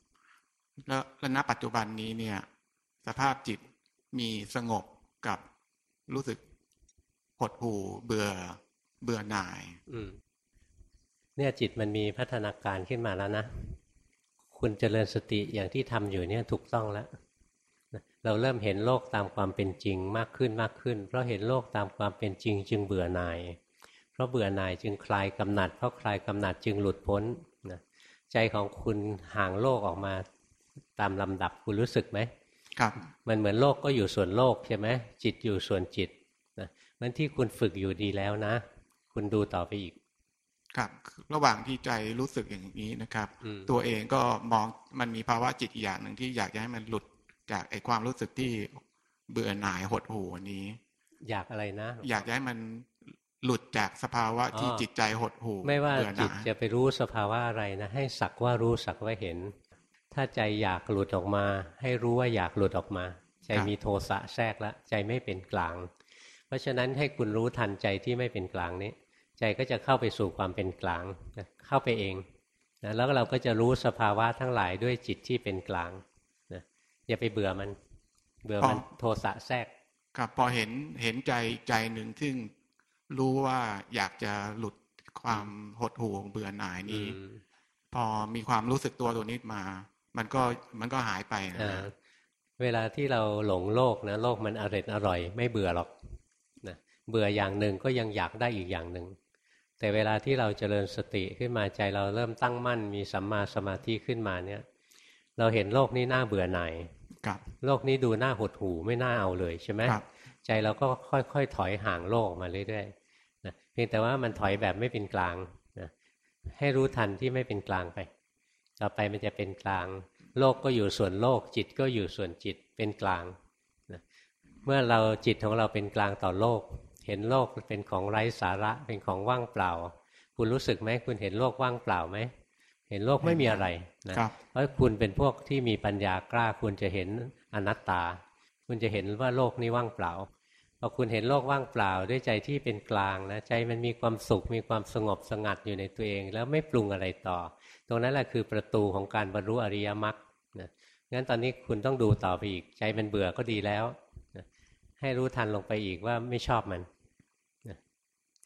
แล้วและณปัจจุบันนี้เนี่ย สภาพจิตมีสงบกับ รู้สึกหดหู่เบื่อเบื่อหน่าย อืม เนี่ยจิตมันมีพัฒนาการขึ้นมาแล้วนะคุณเจริญสติอย่างที่ทำอยู่เนี่ยถูกต้องแล้วเราเริ่มเห็นโลกตามความเป็นจริงมากขึ้นมากขึ้น เพราะเห็นโลกตามความเป็นจริง จึงเบื่อหน่าย เพราะเบื่อหน่ายจึงคลายกำหนัด เพราะคลายกำหนัดจึงหลุดพ้นนะใจของคุณห่างโลกออกมาตามลำดับคุณรู้สึกไหม ครับ มันเหมือนโลกก็อยู่ส่วนโลกใช่ไหมจิตอยู่ส่วนจิตนะมันที่คุณฝึกอยู่ดีแล้วนะ คุณดูต่อไปอีก ครับ ระหว่างที่ใจรู้สึกอย่างนี้นะครับ ตัวเองก็มองมันมีภาวะจิตอีกอย่างหนึ่งที่อยากจะให้มันหลุดจากไอ้ความรู้สึกที่เบื่อหน่ายหดหู่นี้ อยากอะไรนะ อยากให้มันหลุดจากสภาวะที่จิตใจหดหู่ไม่ว่าเบื่อหจิตน่ายจะไปรู้สภาวะอะไรนะ ให้สักว่ารู้สักว่าเห็น ถ้าใจอยากหลุดออกมา ให้รู้ว่าอยากหลุดออกมา ใจมีโทสะแทรกแล้วใจไม่เป็นกลาง เพราะฉะนั้นให้คุณรู้ทันใจที่ไม่เป็นกลางนี้ ใจก็จะเข้าไปสู่ความเป็นกลางเข้าไปเองนะแล้วเราก็จะรู้สภาวะทั้งหลายด้วยจิตที่เป็นกลางนะอย่าไปเบื่อมัน เบื่อมันโทสะแทรกครับพอเห็นเห็นใจใจหนึ่งซึ่งรู้ว่าอยากจะหลุดความหดหู่เบื่อหน่ายนี้ พอมีความรู้สึกตัวตัวนี้มา มันก็มันก็หายไปนะเวลาที่เราหลงโลกนะโลกมันอร่อยอร่อย ไม่เบื่อหรอกนะเบื่ออย่างหนึ่งก็ยังอยากได้อีกอย่างหนึ่งแต่เวลาที่เราเจริญสติขึ้นมาใจเราเริ่มตั้งมั่นมีสัมมาสมาธิขึ้นมาเนี่ย เราเห็นโลกนี้น่าเบื่อหน่ายโลกนี้ดูน่าหดหู่ไม่น่าเอาเลยใช่ไหมใจเราก็ค่อยๆถอยห่างโลกมาเรื่อยๆนะเพียงแต่ว่ามันถอยแบบไม่เป็นกลางนะให้รู้ทันที่ไม่เป็นกลางไป ต่อไปมันจะเป็นกลาง โลกก็อยู่ส่วนโลก จิตก็อยู่ส่วนจิตเป็นกลางนะเมื่อเราจิตของเราเป็นกลางต่อโลก เห็นโลกเป็นของไร้สาระเป็นของว่างเปล่า คุณรู้สึกไหมคุณเห็นโลกว่างเปล่าไหมเห็นโลกไม่มีอะไรนะเพราะคุณเป็นพวกที่มีปัญญากล้าคุณจะเห็นอนัตตา คุณจะเห็นว่าโลกนี้ว่างเปล่าพอคุณเห็นโลกว่างเปล่าด้วยใจที่เป็นกลางนะใจมันมีความสุขมีความสงบสงัดอยู่ในตัวเอง แล้วไม่ปรุงอะไรต่อ ตรงนั้นแหละคือประตูของการบรรลุอริยมรรคนะงั้นตอนนี้คุณต้องดูต่อไปอีกใจมันเบื่อก็ดีแล้วนะให้รู้ทันลงไปอีกว่าไม่ชอบมันนะ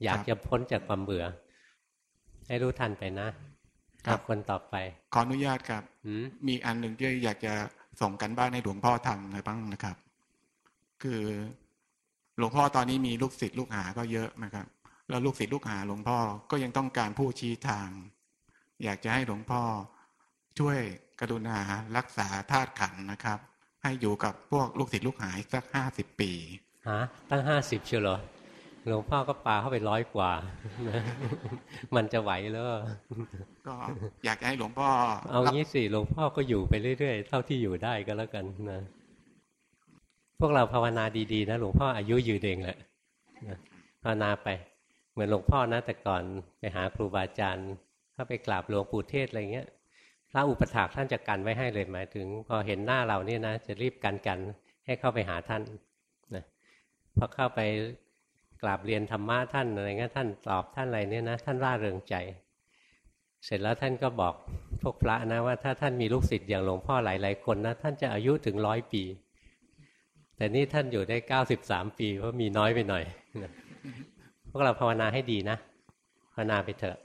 อยากจะพ้นจากความเบื่อ ให้รู้ทันไปนะครับคนต่อไป ขออนุญาตครับมีอันหนึ่งที่อยากจะส่งกันบ้านให้หลวงพ่อทำหน่อยบ้างนะครับ คือหลวงพ่อตอนนี้มีลูกศิษย์ลูกหาก็เยอะนะครับ แล้วลูกศิษย์ลูกหาหลวงพ่อก็ยังต้องการผู้ชี้ทาง อยากจะให้หลวงพ่อช่วยกรุณารักษาธาตุขันนะครับ ให้อยู่กับพวกลูกศิษย์ลูกหาสักห้าสิบปีฮะตั้งห้าสิบเชียวเหรอหลวงพ่อก็ปาเข้าไปร้อยกว่า มันจะไหวแล้วก็อยากให้หลวงพ่อ เอางี้สิหลวงพ่อก็อยู่ไปเรื่อยๆ เท่าที่อยู่ได้ก็แล้วกันนะ พวกเราภาวนาดีๆนะหลวงพ่ออายุยืนเองแหละภาวนาไป เหมือนหลวงพ่อนะแต่ก่อนไปหาครูบาอาจารย์ เข้าไปกราบหลวงปู่เทศอะไรเงี้ยพระอุปถากท่านจะกันไว้ให้เลยหมายถึง พอเห็นหน้าเราเนี่ยนะจะรีบกันกันให้เข้าไปหาท่านนะพอเข้าไปกราบเรียนธรรมะท่านอะไรเงี้ยท่านตอบท่านอะไรเนี่ยนะท่านร่าเริงใจ เสร็จแล้วท่านก็บอกพวกพระนะว่าถ้าท่านมีลูกศิษย์อย่างหลวงพ่อหลาย ๆ คนนะท่านจะอายุถึงร้อยปี แต่นี่ท่านอยู่ได้เก้าสิบสามปีเพราะมีน้อยไปหน่อยพวกเราภาวนาให้ดีนะภาวนาไปเถอะ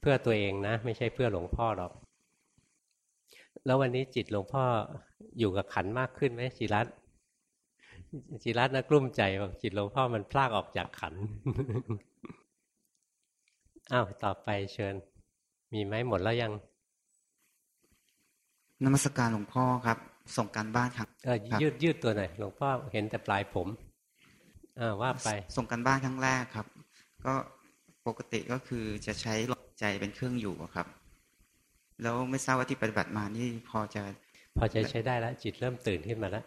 เพื่อตัวเองนะ ไม่ใช่เพื่อหลวงพ่อหรอก แล้ววันนี้จิตหลวงพ่ออยู่กับขันมากขึ้นไหมจิรัตจิรัตนะกลุ้มใจบอกจิตหลวงพ่อมันพลากออกจากขันอ้าวต่อไปเชิญ มีไหมหมดแล้วยังนมัสการหลวงพ่อครับ ส่งการบ้านครับเออยืดยืดตัวหน่อยหลวงพ่อเห็นแต่ปลายผมอ่าว่าไป ส่งการบ้านครั้งแรกครับ ก็ปกติก็คือจะใช้ลม ใจเป็นเครื่องอยู่ครับ แล้วไม่ทราบว่าที่ปฏิบัติมานี่พอจะ พอจะใช้ได้แล้วจิตเริ่มตื่นขึ้นมาแล้ว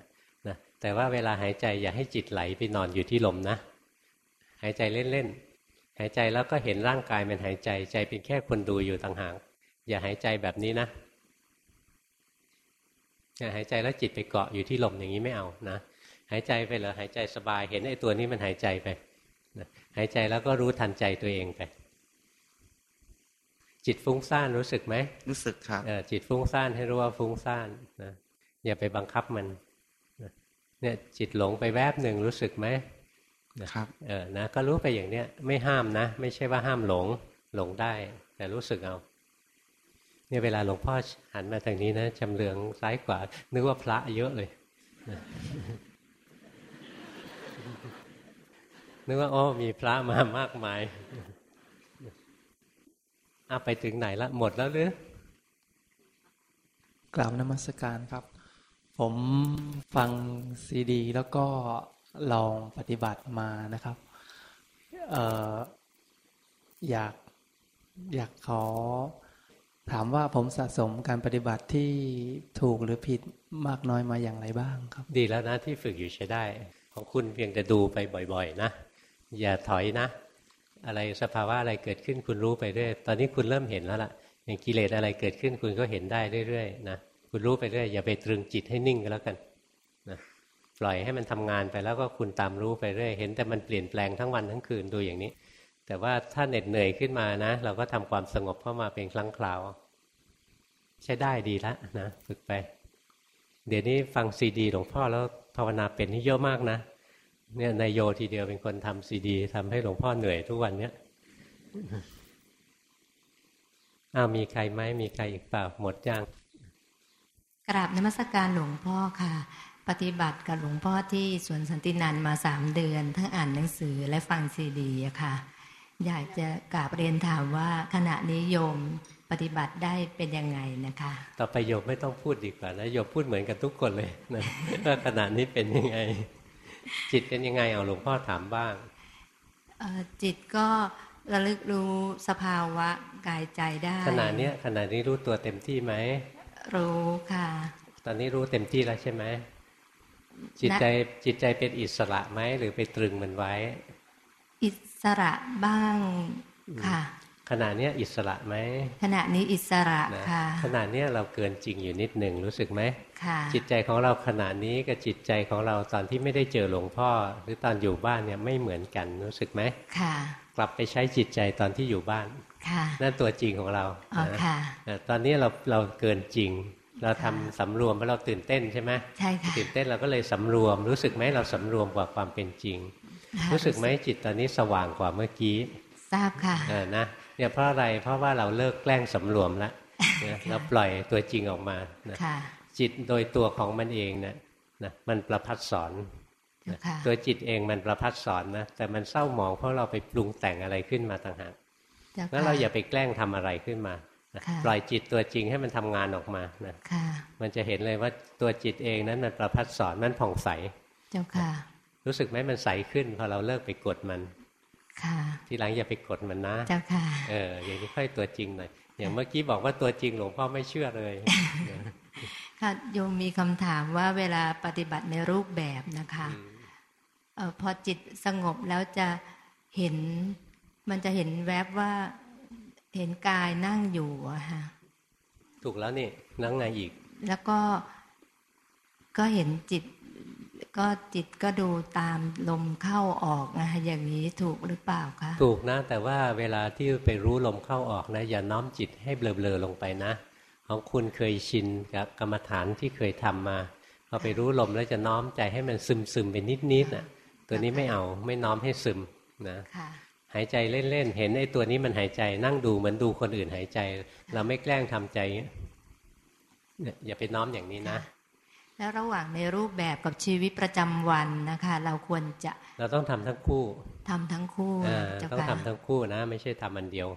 นะแต่ว่าเวลาหายใจอย่าให้จิตไหลไปนอนอยู่ที่ลมนะ หายใจเล่นๆหายใจแล้วก็เห็นร่างกายมันหายใจใจเป็นแค่คนดูอยู่ต่างหากอย่าหายใจแบบนี้นะอย่าหายใจแล้วจิตไปเกาะอยู่ที่ลมอย่างนี้ไม่เอานะหายใจไปเหรอหายใจสบายเห็นไอ้ตัวนี้มันหายใจไปหายใจแล้วก็รู้ทันใจตัวเองไป จิตฟุ้งซ่านรู้สึกไหมรู้สึกครับจิตฟุ้งซ่านให้รู้ว่าฟุ้งซ่านนะอย่าไปบังคับมันเนี่ยจิตหลงไปแวบหนึ่งรู้สึกไหมครับเออนะก็รู้ไปอย่างเนี้ยไม่ห้ามนะ ไม่ใช่ว่าห้ามหลงหลงได้ แต่รู้สึกเอานี่ยเวลาหลวงพ่อหันมาทางนี้นะจำเรืองซ้ายกว่านึกว่าพระเยอะเลยนึกว่าอ๋อมีพระมามากมาย อาไปถึงไหนละหมดแล้วหรือกล่าวนมัสการครับ ผมฟังซีดี แล้วก็ลองปฏิบัติมานะครับอออยากอยากขอ ถามว่าผมสะสมการปฏิบัติที่ถูกหรือผิดมากน้อยมาอย่างไรบ้างครับ ดีแล้วนะที่ฝึกอยู่ใช้ได้ ของคุณเพียงแต่ดูไปบ่อย ๆ นะ อย่าถอยนะ อะไรสภาวะอะไรเกิดขึ้นคุณรู้ไปเรื่อยตอนนี้คุณเริ่มเห็นแล้วล่ะอย่างกิเลสอะไรเกิดขึ้นคุณก็เห็นได้เรื่อยๆนะคุณรู้ไปเรื่อยอย่าไปตรึงจิตให้นิ่งก็แล้วกันนะปล่อยให้มันทำงานไปแล้วก็คุณตามรู้ไปเรื่อยเห็น แต่มันเปลี่ยนแปลงทั้งวันทั้งคืนดูอย่างนี้ แต่ว่าถ้าเหน็ดเหนื่อยขึ้นมานะ เราก็ทำความสงบเข้ามาเป็นครั้งคราว ใช้ได้ดีแล้วนะฝึกไป เดี๋ยวนี้ฟังซีดีหลวงพ่อแล้วภาวนาเป็นนี่เยอะมากนะ เนี่ยนายโยทีเดียวเป็นคนทำซีดีทำให้หลวงพ่อเหนื่อยทุกวันเนี้ยอ้าวมีใครไหมมีใครอีกเปล่าหมดยังกราบนมัสการหลวงพ่อค่ะ ปฏิบัติกับหลวงพ่อที่สวนสันตินันมาสามเดือน ทั้งอ่านหนังสือและฟังซีดีอะค่ะ อยากจะกราบเรียนถามว่าขณะนี้โยมปฏิบัติได้เป็นยังไงนะคะ ต่อไปโยมไม่ต้องพูดดีกว่านะโยมพูดเหมือนกันทุกคนเลยนะว่าขณะนี้เป็นยังไง จิตเป็นยังไงเอาหลวงพ่อถามบ้างเอ่อจิตก็ระลึกรู้สภาวะกายใจได้ขณะเนี้ยขณะนี้รู้ตัวเต็มที่ไหมรู้ค่ะ ตอนนี้รู้เต็มที่แล้วใช่ไหมจิตใจจิตใจเป็นอิสระไหมหรือไปตรึงมันไว้ อิสระบ้างค่ะ ขณะเนี้ยอิสระไหมขณะนี้อิสระนะค่ะขณะเนี้ยเราเกินจริงอยู่นิดหนึ่งรู้สึกไหมค่ะจิตใจของเราขณะนี้กับจิตใจของเราตอนที่ไม่ได้เจอหลวงพ่อ หรือตอนอยู่บ้านเนี่ยไม่เหมือนกันรู้สึกไหมค่ะ กลับไปใช้จิตใจตอนที่อยู่บ้านค่ะนั่นตัวจริงของเราอ๋อนะค่ะแต่ตอนนี้เราเราเกินจริงเราทำสำรวมเพราะเราตื่นเต้นใช่ไหมใช่ค่ะตื่นเต้นเราก็เลยสำรวม รู้สึกไหมเราสำรวมกว่าความเป็นจริงค่ะรู้สึกไหมจิตตอนนี้สว่างกว่าเมื่อกี้ ทราบค่ะเออนะ เนี่ยเพราะอะไรเพราะว่าเราเลิกแกล้งสำรวมแล้วนะเราปล่อยตัวจริงออกมานะค่ะจิตโดยตัวของมันเองนะนะมันประพัดสอนนะค่ะตัวจิตเองมันประพัดสอนนะแต่มันเศร้าหมองเพราะเราไปปรุงแต่งอะไรขึ้นมาต่างหากเจ้าแล้วค่ะเราอย่าไปแกล้งทำอะไรขึ้นมานะค่ะปล่อยจิตตัวจริงให้มันทำงานออกมานะค่ะมันจะเห็นเลยว่าตัวจิตเองนั้นมันประพัดสอนมันผ่องใส เจ้าค่ะ รู้สึกไหมมันใสขึ้นพอเราเลิกไปกดมัน ค่ะ ทีหลังอย่าไปกดมันนะ เจ้าค่ะ เออ อย่างนี้ค่อยตัวจริงหน่อย อย่างเมื่อกี้บอกว่าตัวจริงหลวงพ่อไม่เชื่อเลย ค่ะโยมมีคำถามว่าเวลาปฏิบัติในรูปแบบนะคะเออพอจิตสงบแล้วจะเห็น มันจะเห็นแวบว่าเห็นกายนั่งอยู่อะค่ะ ถูกแล้วนี่นั่งไงอีก แล้วก็ก็เห็นจิต ก็จิตก็ดูตามลมเข้าออกนะคะอย่างนี้ถูกหรือเปล่าคะถูกนะ แต่ว่าเวลาที่ไปรู้ลมเข้าออกนะอย่าน้อมจิตให้เบลอๆลงไปนะ ของคุณเคยชินกับกรรมฐานที่เคยทำมาพอไปรู้ลมแล้วจะน้อมใจให้มันซึมซึมๆไปนิดๆน่ะ ตัวนี้ไม่เอาไม่น้อมให้ซึมนะค่ะหายใจเล่นๆเห็นไอ้ตัวนี้มันหายใจนั่งดูเหมือนดูคนอื่นหายใจ เราไม่แกล้งทำใจเนี่ยอย่าไปน้อมอย่างนี้นะ แล้วระหว่างในรูปแบบกับชีวิตประจำวันนะคะ เราควรจะเราต้องทำทั้งคู่ทำทั้งคู่อ่าเจ้าต้องค่ะทำทั้งคู่นะ ไม่ใช่ทำอันเดียว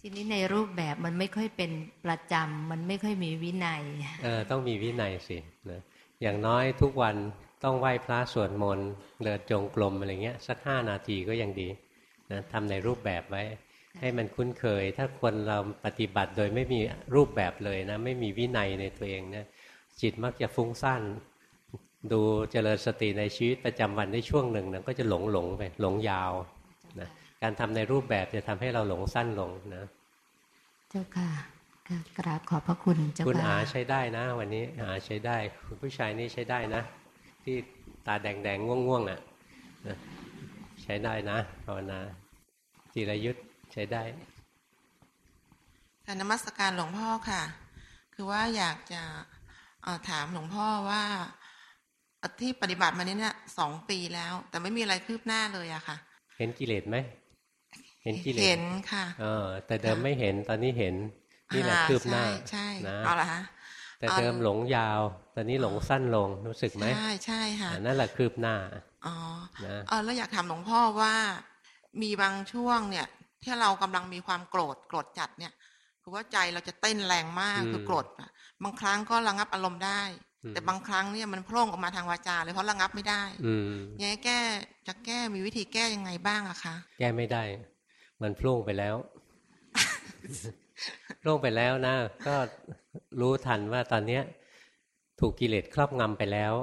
ทีนี้ในรูปแบบมันไม่ค่อยเป็นประจำมันไม่ค่อยมีวินัยเออต้องมีวินัยสินะอย่างน้อยทุกวันต้องไหว้พระสวดมนต์เดินจงกรมอะไรเงี้ย สักห้านาทีก็ยังดีนะทำในรูปแบบไว้ ให้มันคุ้นเคย ถ้าคนเราปฏิบัติโดยไม่มีรูปแบบเลยนะ ไม่มีวินัยในตัวเองเนี่ย จิตมักจะฟุ้งซ่านดูเจริญสติในชีวิตประจำวันได้ช่วงหนึ่งนะก็จะหลงหลงไปหลงยาวนะการทำในรูปแบบจะทำให้เราหลงสั้นลงนะ เจ้าค่ะค่ะกราบขอบพระคุณเจ้าคุณอาค่ะใช้ได้นะ วันนี้อาใช้ได้ คุณผู้ชายนี่ใช้ได้นะ ที่ตาแดงๆง่วงๆอะนะใช้ได้นะภาวนาจิรยุทธ์ใช้ได้การนมัสการหลวงพ่อค่ะ คือว่าอยากจะเอ่อ ถามหลวงพ่อว่าเอ่อที่ปฏิบัติมานี้เนี่ยสองปีแล้ว แต่ไม่มีอะไรคืบหน้าเลยอะค่ะ เห็นกิเลสไหมเห็นกิเลสเห็นค่ะ เออ แต่เดิมไม่เห็นตอนนี้เห็นนี่แหละอ่าคืบหน้าใช่ใช่นะเอาละฮะแต่เอาเดิมหลงยาว ตอนนี้หลงสั้นลงรู้สึกไหมใช่ใช่ค่ะอ่านั่นแหละคืบหน้าอ๋อนะเออแล้วอยากถามหลวงพ่อว่ามีบางช่วงเนี่ย ที่เรากำลังมีความโกรธโกรธจัดเนี่ยคือว่าใจเราจะเต้นแรงมากอืมคือโกรธอะ บางครั้งก็ระงับอารมณ์ได้อืมแต่บางครั้งเนี่ยมันโพร่งออกมาทางวาจาเลยเพราะระงับไม่ได้ อืมยังไงแก้จะแก้มีวิธีแก้ยังไงบ้างอะคะแก้ไม่ได้ มันพลุ่งไปแล้วพลุ่งไปแล้วนะก็รู้ทันว่าตอนเนี้ย ถูกกิเลสครอบงำไปแล้ว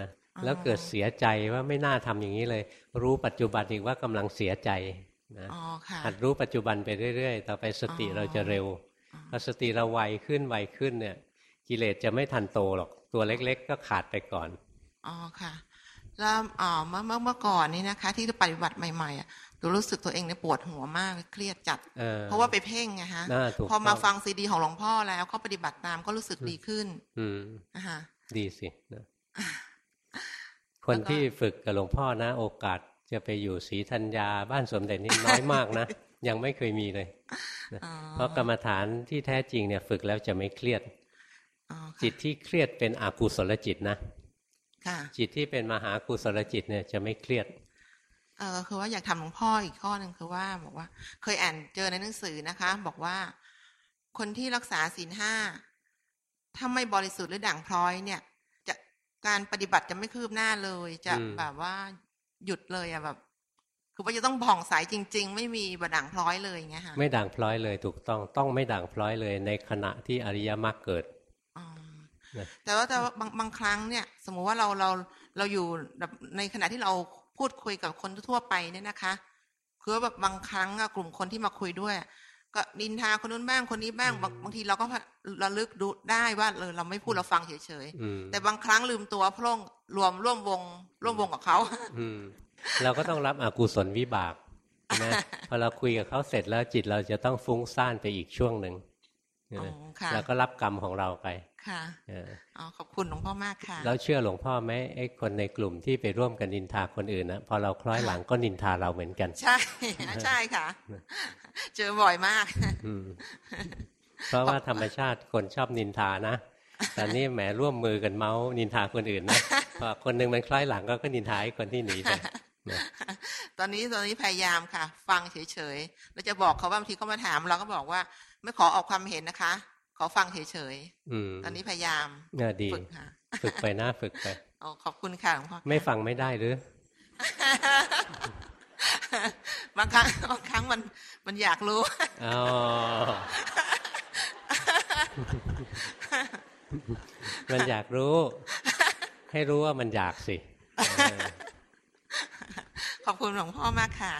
นะแล้วเกิดเสียใจว่าไม่น่าทำอย่างนี้เลย รู้ปัจจุบันอีกว่ากำลังเสียใจนะอ๋อค่ะหัดรู้ปัจจุบันไปเรื่อยๆ ต่อไปสติเราจะเร็วพอสติเราไวขึ้นไวขึ้นเนี่ย กิเลสจะไม่ทันโตหรอก ตัวเล็ก ๆ ก็ขาดไปก่อน อ๋อค่ะ แล้วอ๋อเมื่อเมื่อเมื่อก่อนนี้นะคะ ที่ปฏิบัติใหม่ๆอะหนูรู้สึกตัวเองเนี่ยปวดหัวมากเครียดจัดเออเพราะว่าไปเพ่งไงฮะน่าถูกพอมาต้องฟังซีดีของหลวงพ่อแล้วก็ปฏิบัติตามก็รู้สึกดีขึ้น อืมนะคะดีสินะคนที่ฝึกกับหลวงพ่อนะ โอกาสจะไปอยู่ศรีธัญญาบ้านสมเด็จนี่น้อยมากนะ ยังไม่เคยมีเลยนะเพราะกรรมฐานที่แท้จริงเนี่ย ฝึกแล้วจะไม่เครียด จิตที่เครียดเป็นอกุศลจิตนะค่ะจิตที่เป็นมหากุศลจิตเนี่ยจะไม่เครียดเออคือว่าอยากทำหลวงพ่ออีกข้อหนึ่งคือว่าบอกว่า เคยอ่านเจอในหนังสือนะคะ บอกว่า คนที่รักษาศีลห้าถ้าไม่บริสุทธิ์หรือด่างพร้อยเนี่ย จะการปฏิบัติจะไม่คืบหน้าเลย จะอืมแบบว่าหยุดเลยอะแบบ คือว่าจะต้องผ่องใสจริง ๆ ไม่มีบด่างพร้อยเลยอย่างเงี้ยค่ะไม่ด่างพร้อยเลยถูกต้องต้องไม่ด่างพร้อยเลย ในขณะที่อริยมรรคเกิดนะ แต่ว่าแต่ว่าบางบางครั้งเนี่ย สมมุติว่าเราเราเราอยู่แบบในขณะที่เราพูดคุยกับคนทั่วไปเนี่ยนะคะคือว่าแบบบางครั้งอะกลุ่มคนที่มาคุยด้วย ก็ดินทาคนนู้นบ้างคนนี้บ้างบางบางทีเราก็ระลึกดูได้ว่าเออเราไม่พูดเราฟังเฉยอืมๆแต่บางครั้งลืมตัวพร่งรวมร่วมวง ร่วมวงกับเขาอืมเราก็ต้องรับอกุศลวิบากนะพอเราคุยกับเขาเสร็จแล้วจิตเราจะต้องฟุ้งซ่านไปอีกช่วงหนึ่งอ๋อนะค่ะแล้วก็รับกรรมของเราไป ค่ะเอออ๋อขอบคุณหลวงพ่อมากค่ะ แล้วเชื่อหลวงพ่อไหมไอ้คนในกลุ่มที่ไปร่วมกันนินทาคนอื่นนะพอเราคล้อยหลังก็นินทาเราเหมือนกัน ใช่ใช่ค่ะ เจอบ่อยมากอืมเพราะว่าธรรมชาติคนชอบนินทานะแต่นี่แหมร่วมมือกันเมาส์นินทาคนอื่นนะพอคนหนึ่งมันคล้อยหลังก็ก็นินทาไอ้คนที่หนีไปนะตอนนี้ตอนนี้พยายามค่ะ ฟังเฉยๆแล้วจะบอกเขาว่าบางทีเขามาถามเราก็บอกว่า ไม่ขอออกความเห็นนะคะ ขอฟังเฉยอืมๆตอนนี้พยายามเออดีฝึกค่ะฝึกไปนะฝึกไปอ๋อขอบคุณค่ะหลวงพ่อไม่ฟังไม่ได้หรือบางครั้งบางครั้งมันมันอยากรู้อ๋อมันอยากรู้ ให้รู้ว่ามันอยากสิเออขอบคุณหลวงพ่อมากค่ะ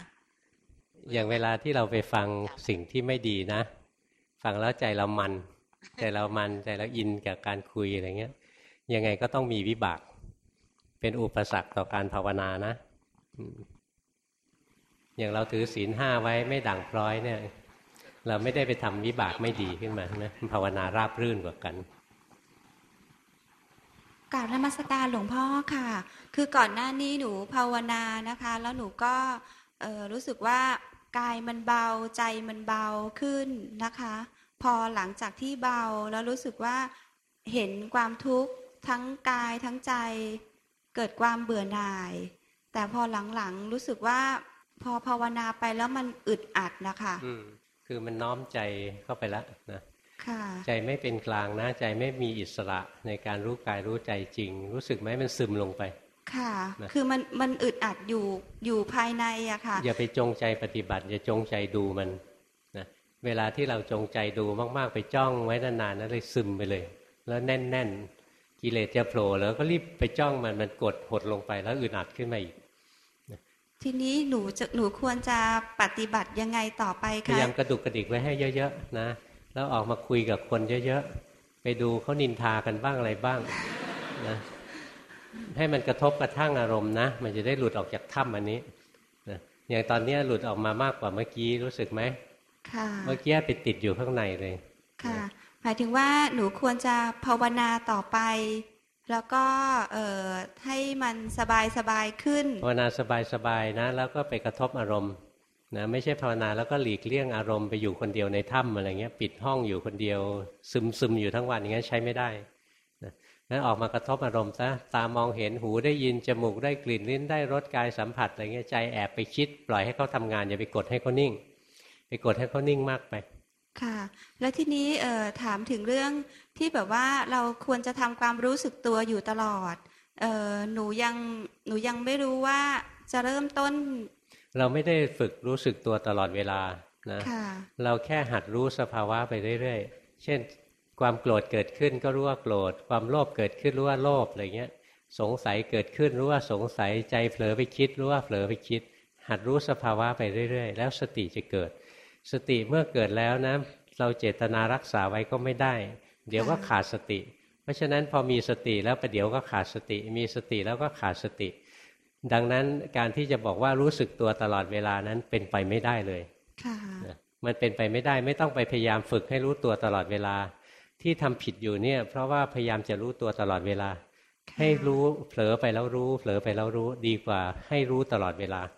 อย่างเวลาที่เราไปฟังสิ่งที่ไม่ดีนะ ฟังแล้วใจเรามัน ใจเรามันใจเราอินกับการคุยอะไรเงี้ย ยังไงก็ต้องมีวิบาก เป็นอุปสรรคต่อการภาวนานะ อย่างเราถือศีลห้าไว้ไม่ด่างพร้อยเนี่ย เราไม่ได้ไปทำวิบากไม่ดีขึ้นมานะภาวนาราบรื่นกว่ากันกราบนมัสการหลวงพ่อค่ะ คือก่อนหน้านี้หนูภาวนานะคะ แล้วหนูก็รู้สึกว่ากายมันเบาใจมันเบาขึ้นนะคะ พอหลังจากที่เบาแล้วรู้สึกว่าเห็นความทุกข์ทั้งกายทั้งใจ เกิดความเบื่อหน่าย แต่พอหลังๆรู้สึกว่าพอภาวนาไปแล้วมันอึดอัดนะคะอืมคือมันน้อมใจเข้าไปแล้วนะค่ะใจไม่เป็นกลางนะใจไม่มีอิสระในการรู้กายรู้ใจจริง รู้สึกไหมมันซึมลงไป ค่ะนะคือมันมันอึดอัดอยู่อยู่ภายในอะค่ะ อย่าไปจงใจปฏิบัติ อย่าจงใจดูมันนะ เวลาที่เราจงใจดูมาก ๆ ไปจ้องไว้นานๆนั้นเลยซึมไปเลย แล้วแน่น ๆ กิเลสจะโผล่แล้วก็รีบไปจ้องมันมันกดหดลงไปแล้วอึดอัดขึ้นมาอีกทีนี้หนูจะหนูควรจะปฏิบัติยังไงต่อไปพยาคะยามกระดุกกระดิกไว้ให้เยอะๆนะแล้วออกมาคุยกับคนเยอะๆไปดูเขานินทากันบ้างอะไรบ้างนะให้มันกระทบกระทั่งอารมณ์นะ มันจะได้หลุดออกจากถ้ำอันนี้นะอย่างตอนเนี้ยหลุดออกมามากกว่าเมื่อกี้รู้สึกไหมค่ะ เมื่อกี้ไปติดอยู่ข้างในเลย ค่ะ หมายถึงว่าหนูควรจะภาวนาต่อไป แล้วก็เอ่อให้มันสบายสบายขึ้น ภาวนาสบายๆนะ แล้วก็ไปกระทบอารมณ์นะไม่ใช่ภาวนาแล้วก็หลีกเลี่ยงอารมณ์ไปอยู่คนเดียวในถ้ำอะไรเงี้ย ปิดห้องอยู่คนเดียว ซึมซึมอยู่ทั้งวันอย่างนั้นใช้ไม่ได้นะนั้นออกมากระทบอารมณ์ซะตามองเห็นหูได้ยินจมูกได้กลิ่นลิ้นได้รสกายสัมผัสอะไรเงี้ยใจแอบไปคิด ปล่อยให้เขาทำงานอย่าไปกดให้เขานิ่ง ไปกดให้เขานิ่งมากไปค่ะ แล้วทีนี้เอ่อถามถึงเรื่องที่แบบว่าเราควรจะทำความรู้สึกตัวอยู่ตลอดเอ่อหนูยังหนูยังไม่รู้ว่าจะเริ่มต้น เราไม่ได้ฝึกรู้สึกตัวตลอดเวลานะค่ะเราแค่หัดรู้สภาวะไปเรื่อยๆ เช่น ความโกรธเกิดขึ้นก็รู้ว่าโกรธ ความโลภเกิดขึ้นรู้ว่าโลภอะไรเงี้ย สงสัยเกิดขึ้นรู้ว่าสงสัยใจเผลอไปคิดรู้ว่าเผลอไปคิด หัดรู้สภาวะไปเรื่อยๆ แล้วสติจะเกิด สติเมื่อเกิดแล้วนะเราเจตนารักษาไว้ก็ไม่ได้ เดี๋ยวก็ขาดสติ เพราะฉะนั้นพอมีสติแล้วประเดี๋ยวก็ขาดสติ มีสติแล้วก็ขาดสติ ดังนั้นการที่จะบอกว่ารู้สึกตัวตลอดเวลานั้นเป็นไปไม่ได้เลยค่ะนะมันเป็นไปไม่ได้ไม่ต้องไปพยายามฝึกให้รู้ตัวตลอดเวลา ที่ทำผิดอยู่เนี่ย เพราะว่าพยายามจะรู้ตัวตลอดเวลา ให้รู้เผลอไปแล้วรู้ เผลอไปแล้วรู้ดีกว่าให้รู้ตลอดเวลานะ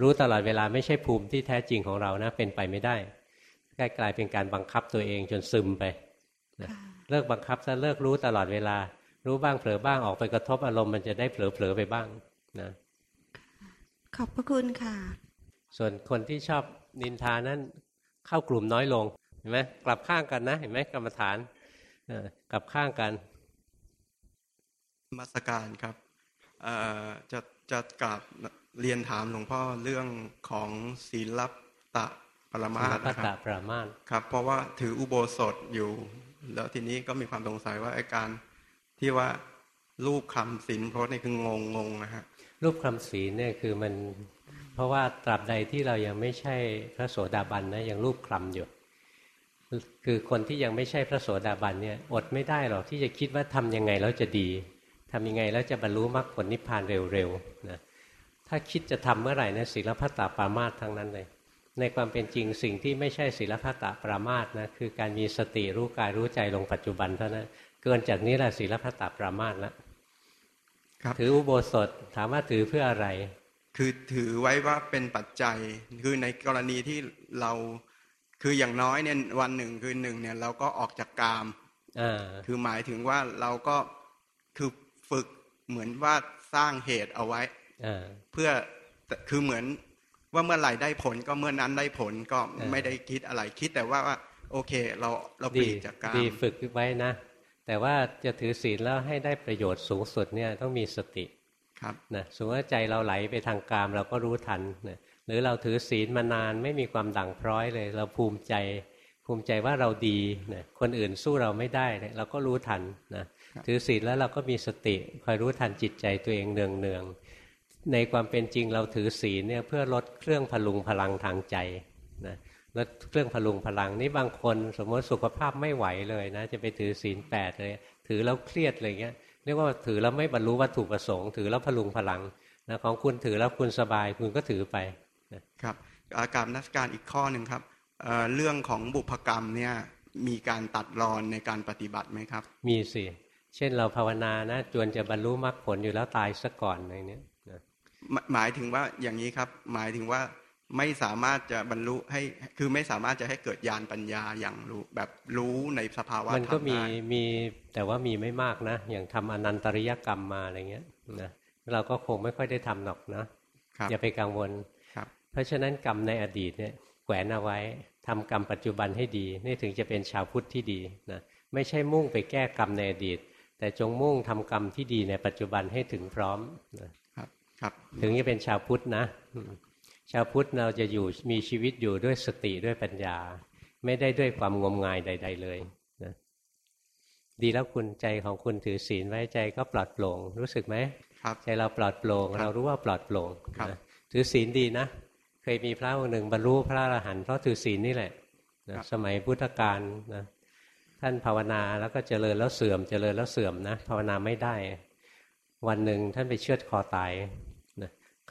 รู้ตลอดเวลาไม่ใช่ภูมิที่แท้จริงของเรานะ เป็นไปไม่ได้กลายกลายเป็นการบังคับตัวเองจนซึมไปนะเลิกบังคับซะเลิกรู้ตลอดเวลา รู้บ้างเผลอบ้างออกไปกระทบอารมณ์มันจะได้เผลอๆไปบ้างนะขอบพระคุณค่ะ ส่วนคนที่ชอบนินทานั้นเข้ากลุ่มน้อยลงเห็นไหมกลับข้างกันนะเห็นไหมกรรมฐานกลับข้างกันมาสการครับจะจะกลับ เรียนถามหลวงพ่อเรื่องของศีลตะปรมาสนะครับปรมาสครับ เพราะว่าถืออุโบสถอยู่ แล้วทีนี้ก็มีความสงสัยว่าไอ้การที่ว่ารูปคำศีลเพราะนี่คืองงงงนะฮะรูปคำศีลเนี่ยคือมัน เพราะว่าตราบใดที่เรายังไม่ใช่พระโสดาบันนะยังรูปคลำอยู่คือคนที่ยังไม่ใช่พระโสดาบันเนี่ยอดไม่ได้หรอกที่จะคิดว่าทำยังไงแล้วจะดีทำยังไงแล้วจะบรรลุมรรคผลนิพพานเร็วๆนะ ถ้าคิดจะทำเมื่อไหร่นะศีลพัตตาปรามาสทั้งนั้นเลย ในความเป็นจริงสิ่งที่ไม่ใช่ศีลพัตตาปรามาสนะคือการมีสติรู้กายรู้ใจลงปัจจุบันเท่านั้นเกินจากนี้แหละศีลพัตตาปรามาสแล้วถืออุโบสถถามว่าถือเพื่ออะไร คือถือไว้ว่าเป็นปัจจัยคือในกรณีที่เราคืออย่างน้อยเนี่ยวันหนึ่งคือหนึ่งเนี่ยเราก็ออกจากกามคือหมายถึงว่าเราก็คือฝึกเหมือนว่าสร้างเหตุเอาไว้ เพื่อคือเหมือนว่าเมื่อไหร่ได้ผลก็เมื่อนั้นได้ผลก็ไม่ได้คิดอะไรคิดแต่ว่าว่าโอเคเราเราปลีกจากการดีฝึกไว้นะ แต่ว่าจะถือศีลแล้วให้ได้ประโยชน์สูงสุดเนี่ยต้องมีสติครับนะสมมติว่าใจเราไหลไปทางกามเราก็รู้ทันนะหรือเราถือศีลมานานไม่มีความดั่งพร้อยเลย เราภูมิใจภูมิใจว่าเราดีนะคนอื่นสู้เราไม่ได้เราก็รู้ทันนะถือศีลแล้วเราก็มีสติคอยรู้ทันจิตใจตัวเองเนืองเนือง ในความเป็นจริงเราถือศีลเนี่ยเพื่อลดเครื่องพลุงพลังทางใจนะลดเครื่องพลุงพลังนี่บางคนสมมติสุขภาพไม่ไหวเลยนะจะไปถือศีลแปดเลยถือแล้วเครียดอะไรเงี้ยเรียกว่าถือแล้วไม่บรรลุวัตถุประสงค์ถือแล้วพลุงพลังนะของคุณถือแล้วคุณสบายคุณก็ถือไปครับอาการนักการอีกข้อหนึ่งครับเเรื่องของบุพกรรมเนี่ยมีการตัดรอนในการปฏิบัติไหมครับ มีสิเช่นเราภาวนานะจวนจะบรรลุมรรคผลอยู่แล้วตายซะก่อนอะไรเนี้ย หมายถึงว่าอย่างนี้ครับ หมายถึงว่าไม่สามารถจะบรรลุให้คือไม่สามารถจะให้เกิดญาณปัญญาอย่างรู้แบบรู้ในสภาวะมันก็มีมีแต่ว่ามีไม่มากนะ อย่างทำอนันตริยกรรมมาอะไรเงี้ยนะเราก็คงไม่ค่อยได้ทำหรอกนะอย่าไปกังวลเพราะฉะนั้นกรรมในอดีตเนี่ยแขวนเอาไว้ทำกรรมปัจจุบันให้ดีนี่ถึงจะเป็นชาวพุทธที่ดีนะไม่ใช่มุ่งไปแก้กรรมในอดีต แต่จงมุ่งทำกรรมที่ดีในปัจจุบันให้ถึงพร้อมนะ ครับครับถึงจะเป็นชาวพุทธนะ ชาวพุทธเราจะอยู่มีชีวิตอยู่ด้วยสติด้วยปัญญา ไม่ได้ด้วยความงมงายใด ๆ เลยนะดีแล้วคุณใจของคุณถือศีลไว้ใจก็ปลอดโปร่งรู้สึกไหมใจเราปลอดโปร่งเรารู้ว่าปลอดโปร่งนะถือศีลดีนะเคยมีพระองค์หนึ่งบรรลุพระอรหันต์เพราะถือศีลนี่แหละนะสมัยพุทธกาลนะท่านภาวนาแล้วก็เจริญแล้วเสื่อมเจริญแล้วเสื่อมนะภาวนาไม่ได้ วันหนึ่งท่านไปเชือดคอตายนะ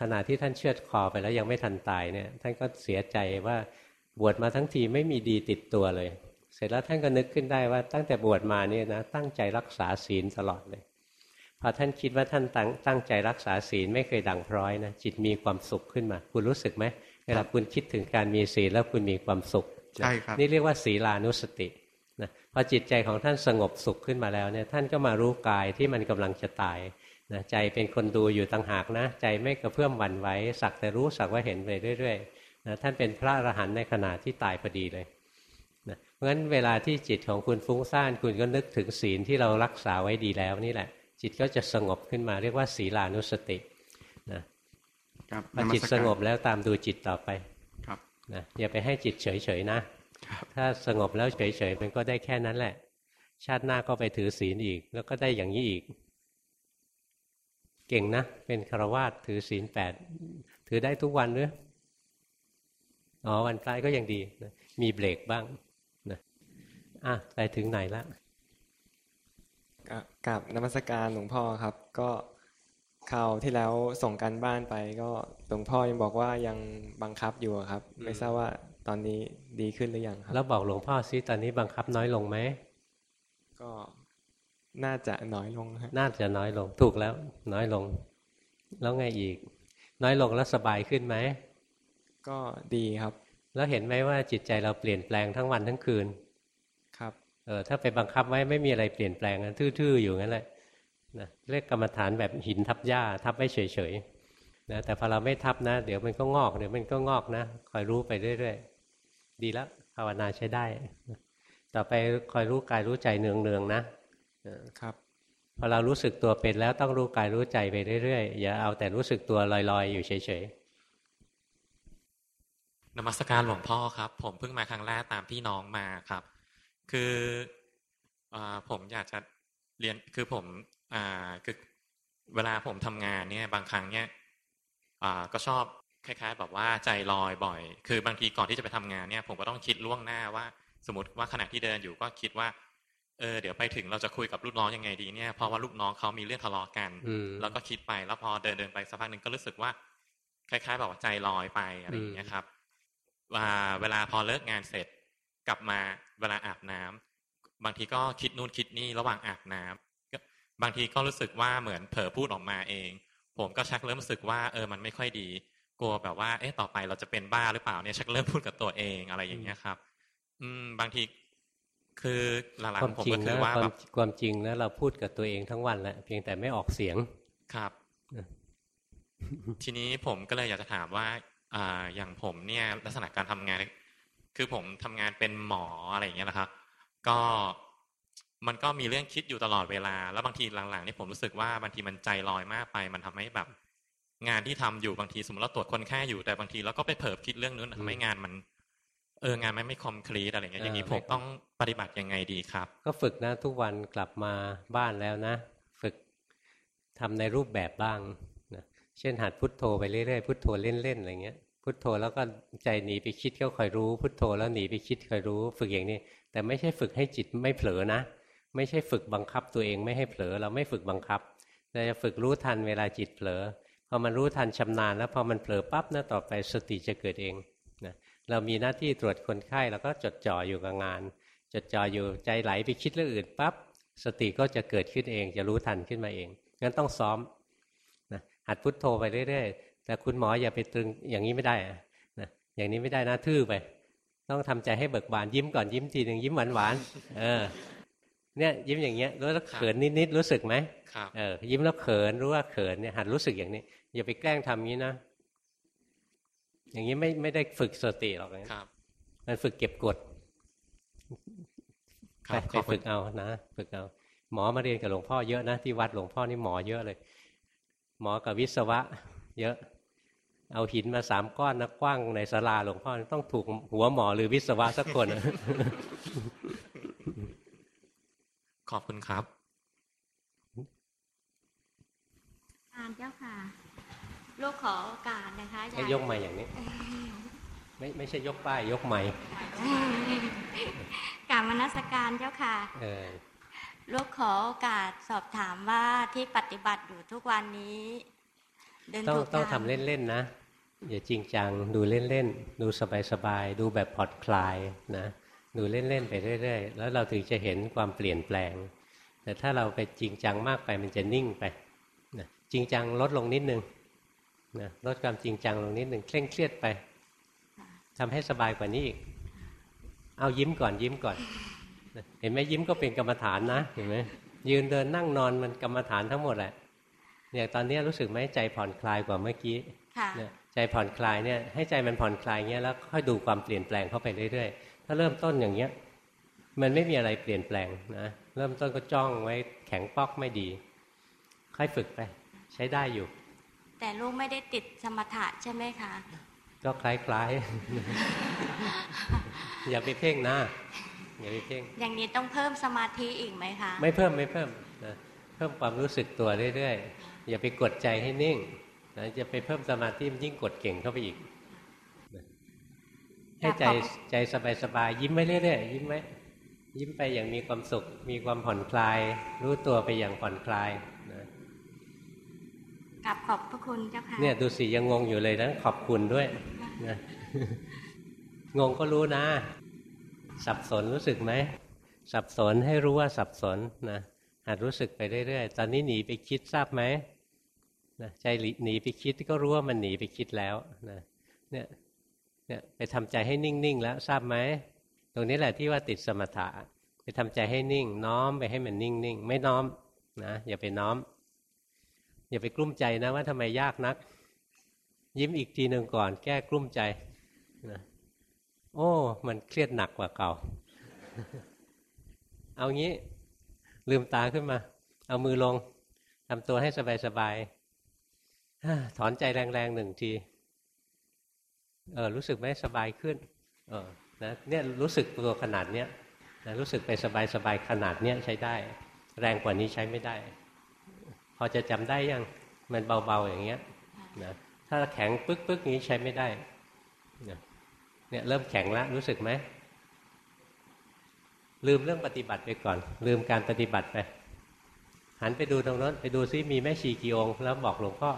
ขณะที่ท่านเชือดคอไปแล้วยังไม่ทันตายเนี่ย ท่านก็เสียใจว่าบวชมาทั้งทีไม่มีดีติดตัวเลย เสร็จแล้วท่านก็นึกขึ้นได้ว่าตั้งแต่บวชมาเนี่ยนะตั้งใจรักษาศีลตลอดเลยพอท่านคิดว่าท่านตั้งตั้งใจรักษาศีลไม่เคยดังพร้อยนะจิตมีความสุขขึ้นมา คุณรู้สึกไหมเวลาคุณคิดถึงการมีศีลแล้วคุณมีความสุขใช่ครับนี่เรียกว่าศีลานุสตินะพอจิตใจของท่านสงบสุขขึ้นมาแล้วเนี่ยท่านก็มารู้กายที่มันกำลังจะตาย นะใจเป็นคนดูอยู่ต่างหากนะ ใจไม่กระเพื่อมหวั่นไหวสักแต่รู้สักว่าเห็นไปเรื่อยๆนะท่านเป็นพระอรหันต์ในขณะที่ตายพอดีเลยนะเพราะฉะนั้นเวลาที่จิตของคุณฟุ้งซ่านคุณก็นึกถึงศีลที่เรารักษาไว้ดีแล้วนี่แหละ จิตก็จะสงบขึ้นมาเรียกว่าศีลานุสตินะพอจิตสงบแล้วตามดูจิตต่อไปครับนะอย่าไปให้จิตเฉยๆนะถ้าสงบแล้วเฉยๆมันก็ได้แค่นั้นแหละ ชาติหน้าก็ไปถือศีลอีก แล้วก็ได้อย่างนี้อีก เก่งนะ เป็นคารวาสถือศีลแปดถือได้ทุกวันหรืออ๋อวันใกล้ก็ยังดีนะมีเบรกบ้างนะอะไปถึงไหนแล้วกับนมัสการหลวงพ่อครับ ก็คราวที่แล้วส่งกันบ้านไป ก็หลวงพ่อยังบอกว่ายังบังคับอยู่ครับ ไม่ทราบว่าตอนนี้ดีขึ้นหรือยังครับ แล้วบอกหลวงพ่อซิตอนนี้บังคับน้อยลงไหมก็ น่าจะน้อยลงครับน่าจะน้อยลง ถูกแล้วน้อยลง แล้วไงอีก น้อยลงแล้วสบายขึ้นไหม ก็ดีครับ แล้วเห็นไหมว่าจิตใจเราเปลี่ยนแปลงทั้งวันทั้งคืน ครับเออถ้าไปบังคับไว้ไม่มีอะไรเปลี่ยนแปลงนะทื่อๆอยู่งั้นแหละนะเรียกกรรมฐานแบบหินทับหญ้าทับไว้เฉยๆนะแต่พอเราไม่ทับนะ เดี๋ยวมันก็งอกเดี๋ยวมันก็งอกนะคอยรู้ไปเรื่อยๆดีแล้วภาวนาใช้ได้ ต่อไปคอยรู้กายรู้ใจเนืองๆนะ ครับพอเรารู้สึกตัวเป็นแล้วต้องรู้กายรู้ใจไปเรื่อยๆ อย่าเอาแต่รู้สึกตัวลอยๆ อยู่เฉยๆนมัสการหลวงพ่อครับ ผมเพิ่งมาครั้งแรกตามพี่น้องมาครับ คืออผมอยากจะเรียนคือผมคือเวลาผมทำงานเนี่ยบางครั้งเนี่ยก็ชอบคล้ายๆแบบว่าใจลอยบ่อย คือบางทีก่อนที่จะไปทำงานเนี่ย ผมก็ต้องคิดล่วงหน้าว่า สมมติว่าขณะที่เดินอยู่ก็คิดว่า เออเดี๋ยวไปถึงเราจะคุยกับลูกน้องยังไงดีเนี่ยเพราะว่าลูกน้องเขามีเรื่องทะเลาะกันแล้วก็คิดไปแล้วพอเดินเดินไปสักพักหนึ่งก็รู้สึกว่า คล้ายๆแบบว่าใจลอยไปอะไรอย่างเงี้ยครับ ว่าเวลาพอเลิกงานเสร็จกลับมาเวลาอาบน้ำบางทีก็คิดนู่นคิดนี่ระหว่างอาบน้ำบางทีก็รู้สึกว่าเหมือนเผลอพูดออกมาเอง ผมก็ชักเริ่มรู้สึกว่าเออมันไม่ค่อยดี กลัวแบบว่า เอ๊ะต่อไปเราจะเป็นบ้าหรือเปล่าเนี่ยชักเริ่มพูดกับตัวเองอะไรอย่างเงี้ยครับ อืม บางที คือหลังๆผมก็คือว่าแบบความจริงนะเราพูดกับตัวเองทั้งวันแหละเพียงแต่ไม่ออกเสียงครับ ทีนี้ผมก็เลยอยากจะถามว่าอ่าอย่างผมเนี่ยลักษณะการทำงาน คือผมทำงานเป็นหมออะไรอย่างเงี้ยนะครับ ก็มันก็มีเรื่องคิดอยู่ตลอดเวลา แล้วบางทีหลังๆนี่ผมรู้สึกว่าบางทีมันใจลอยมากไป มันทำให้แบบ งานที่ทำอยู่บางทีสมมติเราตรวจคนแค่อยู่แต่บางทีเราก็ไปเผลอคิดเรื่องนู้นทำให้งานมัน เอองานไม่ไม่คอมพลีทอะไรเงี้ยอย่างนี้ผมต้องปฏิบัติยังไงดีครับ ก็ฝึกนะทุกวันกลับมาบ้านแล้วนะ ฝึกทำในรูปแบบบ้างนะเช่นหัดพุทโธไปเรื่อยๆพุทโธเล่นๆอะไรเงี้ยพุทโธแล้วก็ใจหนีไปคิดก็คอยรู้ พุทโธแล้วหนีไปคิดคอยรู้ ฝึกอย่างนี้ แต่ไม่ใช่ฝึกให้จิตไม่เผลอนะ ไม่ใช่ฝึกบังคับตัวเองไม่ให้เผลอเราไม่ฝึกบังคับเราจะฝึกรู้ทันเวลาจิตเผลอพอมันรู้ทันชำนาญแล้วพอมันเผลอปั๊บนะต่อไปสติจะเกิดเอง เรามีหน้าที่ตรวจคนไข้แล้วก็จดจ่ออยู่กับงาน จดจ่ออยู่ใจไหลไปคิดเรื่องอื่นปั๊บสติก็จะเกิดขึ้นเอง จะรู้ทันขึ้นมาเองงั้นต้องซ้อมนะหัดพุทโธไปเรื่อยๆแต่คุณหมออย่าไปตรึงอย่างนี้ไม่ได้นะอย่างนี้ไม่ได้นะทื่อไป ต้องทำใจให้เบิกบานยิ้มก่อนยิ้มทีหนึ่งยิ้มหวานหวานเออเนี่ยยิ้มอย่างเงี้ยแล้วเขินนิดๆรู้สึกไหมเออยิ้มแล้วเขินรู้ว่าเขินเนี่ยหัดรู้สึกอย่างนี้ อย่าไปแกล้งทำงี้นะ อย่างนี้ไม่ไม่ได้ฝึกสติหรอกนะครับ มันฝึกเก็บกดไปไปฝึกเอานะฝึกเอา หมอมาเรียนกับหลวงพ่อเยอะนะที่วัดหลวงพ่อนี่หมอเยอะเลย หมอกับวิศวะ เยอะ เอาหินมาสามก้อนนะกว้างในศาลาหลวงพ่อต้องถูกหัวหมอหรือวิศวะสักคน ขอบคุณครับ อ่านเจ้าค่ะ ลูกขอโอกาสนะคะให้ยกมาอย่างนี้ ไม่ไม่ใช่ยกป้ายยกไม้กามนัสการเจ้าค่ะลูกขอโอกาสสอบถามว่าที่ปฏิบัติอยู่ทุกวันนี้ต้องต้องทำเล่นๆนะอย่าจริงจังดูเล่นๆ ดูสบายๆ ดูแบบผ่อนคลายนะดูเล่นๆไปเรื่อยๆ แล้วเราถึงจะเห็นความเปลี่ยนแปลง แต่ถ้าเราไปจริงจังมากไปมันจะนิ่งไปนะจริงจังลดลงนิดนึง นะลดความจริงจังลงนิดหนึ่งเคร่งเครียดไปทำให้สบายกว่านี้อีก เอายิ้มก่อนยิ้มก่อน เห็นไหมยิ้มก็เป็นกรรมฐานนะเห็นไหมยืนเดินนั่งนอนมันกรรมฐานทั้งหมดแหละเนี่ยตอนนี้รู้สึกไหมใจผ่อนคลายกว่าเมื่อกี้เนี่ยใจผ่อนคลายเนี่ยให้ใจมันผ่อนคลายเงี้ยแล้วค่อยดูความเปลี่ยนแปลงเข้าไปเรื่อยๆ ถ้าเริ่มต้นอย่างเงี้ย มันไม่มีอะไรเปลี่ยนแปลงนะเริ่มต้นก็จ้องไว้แข็งป๊อกไม่ดี ค่อยฝึกไป ใช้ได้อยู่ แต่ลูกไม่ได้ติดสมถะใช่ไหมคะก็คล้ายๆ อย่าไปเพ่งนะอย่าไปเพ่งอย่างนี้ต้องเพิ่มสมาธิอีกไหมคะ ไม่เพิ่มไม่เพิ่มนะเพิ่มความรู้สึกตัวเรื่อยๆ อย่าไปกดใจให้นิ่งนะจะไปเพิ่มสมาธิมันยิ่งกดเก่งเข้าไปอีกให้ใจใจสบายๆยิ้มไว้เรื่อยๆยิ้มไว้ยิ้มไปอย่างมีความสุข มีความผ่อนคลาย รู้ตัวไปอย่างผ่อนคลาย กลับขอบพระคุณเจ้าค่ะเนี่ยดูสิยังงงอยู่เลยนะขอบคุณด้วยนะงงก็รู้นะ สับสนรู้สึกไหมสับสนให้รู้ว่าสับสนนะหัดรู้สึกไปเรื่อยๆตอนนี้หนีไปคิดทราบไหมนะใจหนีไปคิดก็รู้ว่ามันหนีไปคิดแล้วนะเนี่ยเนี่ยไปทำใจให้นิ่งๆแล้วทราบไหมตรงนี้แหละที่ว่าติดสมถะไปทำใจให้นิ่ง น้อมไปให้มันนิ่งนิ่งไม่น้อมนะอย่าไปน้อม อย่าไปกลุ้มใจนะว่าทำไมยากนัก ยิ้มอีกทีหนึ่งก่อน แก้กลุ้มใจนะโอ้ มันเครียดหนักกว่าเก่า เอางี้ลืมตาขึ้นมา เอามือลงทำตัวให้สบายๆถอนใจแรงๆหนึ่งทีเออรู้สึกไหมสบายขึ้น เออนะเนี่ยรู้สึกตัวขนาดเนี้ยนะรู้สึกไปสบายๆขนาดเนี้ยใช้ได้ แรงกว่านี้ใช้ไม่ได้ อจะจำได้ยังมันเบาๆอย่างเงี้ยนะถ้าแข็งปึ๊กๆนี้ใช้ไม่ได้เนี่ยเริ่มแข็งแล้วรู้สึกไหมลืมเรื่องปฏิบัติไปก่อน ลืมการปฏิบัติไปหันไปดูตรงนั้นไปดูซิมีแม่ชีกี่องค์แล้วบอกหลวงพ่อ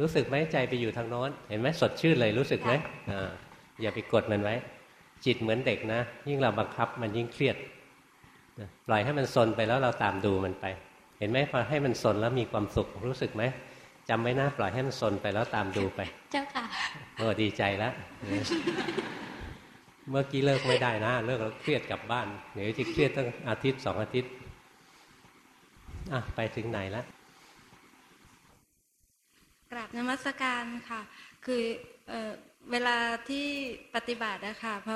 รู้สึกไหมใจไปอยู่ทางโน้น เห็นไหมสดชื่นเลยรู้สึกไหมอ่าอย่าไปกดมันไว้ จิตเหมือนเด็กนะ ยิ่งเราบังคับมันยิ่งเครียดปล่อยให้มันสนไปแล้วเราตามดูมันไป เห็นไหมพอให้มันสนแล้วมีความสุขรู้สึกไหมจำไว้นะปล่อยให้มันสนไปแล้วตามดูไป เจ้าค่ะโอ้ดีใจแล้วเมื่อกี้เลิกไม่ได้นะ เลิกแล้วเครียดกลับบ้านเดี๋ยวจะเครียดตั้งอาทิตย์สองอาทิตย์อะไปถึงไหนแล้วกราบนมัสการค่ะ คือเอเวลาที่ปฏิบัตินะคะพอ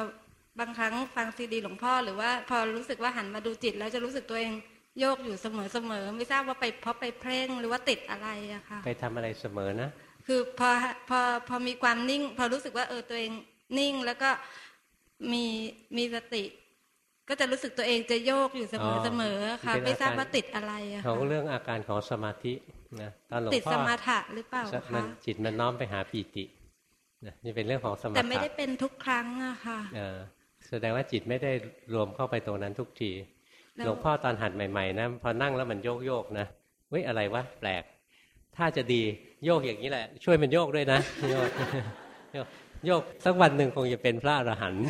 บางครั้งฟังซีดีหลวงพ่อ หรือว่าพอรู้สึกว่าหันมาดูจิต แล้วจะรู้สึกตัวเอง โยกอยู่เสมอเสมอไม่ทราบว่าไปเพราะไปเพ่งหรือว่าติดอะไรอะค่ะ ไปทำอะไรเสมอนะ คือพอพอพอมีความนิ่ง พอรู้สึกว่าเออตัวเองนิ่งแล้วก็มีมีสติ ก็จะรู้สึกตัวเองจะโยกอยู่เสมอเสมอค่ะ ไม่ทราบว่าติดอะไรอะค่ะของเรื่องอาการของสมาธินะตอนหลวงพ่อติดสมาธิหรือเปล่าคะจิตมันน้อมไปหาปีตินะนี่เป็นเรื่องของสมาธิแต่ไม่ได้เป็นทุกครั้งอะค่ะแสดงว่าจิตไม่ได้รวมเข้าไปตรงนั้นทุกที หลวงพ่อตอนหัดใหม่ๆนะพอนั่งแล้วมันโยกโยกนะเฮ้ยอะไรวะแปลก ถ้าจะดีโยกอย่างนี้แหละ ช่วยมันโยกด้วยนะโยกโยกสักวันหนึ่งคงจะเป็นพระอรหันต์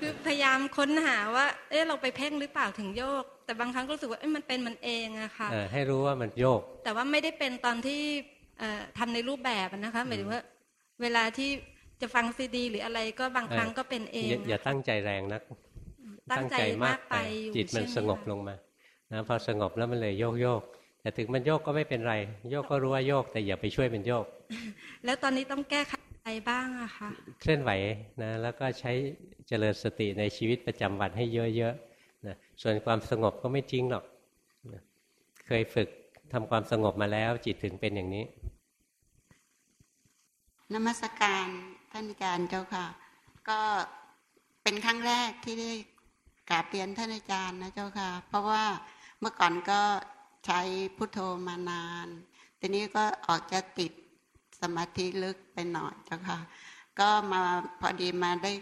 คือพยายามค้นหาว่า เอ๊ะเราไปเพ่งหรือเปล่าถึงโยก แต่บางครั้งก็รู้สึกว่าเอ๊ะมันเป็นมันเองอะค่ะให้รู้ว่ามันโยก แต่ว่าไม่ได้เป็นตอนที่ทำในรูปแบบนะคะหมายถึงว่า เวลาที่จะฟังซีดี หรืออะไรก็บางครั้งก็เป็นเอง อย่าตั้งใจแรงนัก ตั้งใจมากไป จิตมันสงบลงมานะพอสงบแล้วมันเลยโยกโยกแต่ถึงมันโยกก็ไม่เป็นไร โยกก็รู้ว่าโยก แต่อย่าไปช่วยมันโยก แล้วตอนนี้ต้องแก้ไขอะไรบ้างอะคะเคลื่อนไหวนะแล้วก็ใช้เจริญสติในชีวิตประจำวันให้เยอะๆนะส่วนความสงบก็ไม่จริงหรอกนะเคยฝึกทำความสงบมาแล้วจิตถึงเป็นอย่างนี้นมัสการท่านอาจารย์เจ้าค่ะ ก็เป็นครั้งแรกที่ได้ กราบเรียนท่านอาจารย์นะเจ้าค่ะ เพราะว่าเมื่อก่อนก็ใช้พุทโธมานาน ทีนี้ก็ออกจะติดสมาธิลึกไปหน่อยเจ้าค่ะ ก็มาพอดีมาได้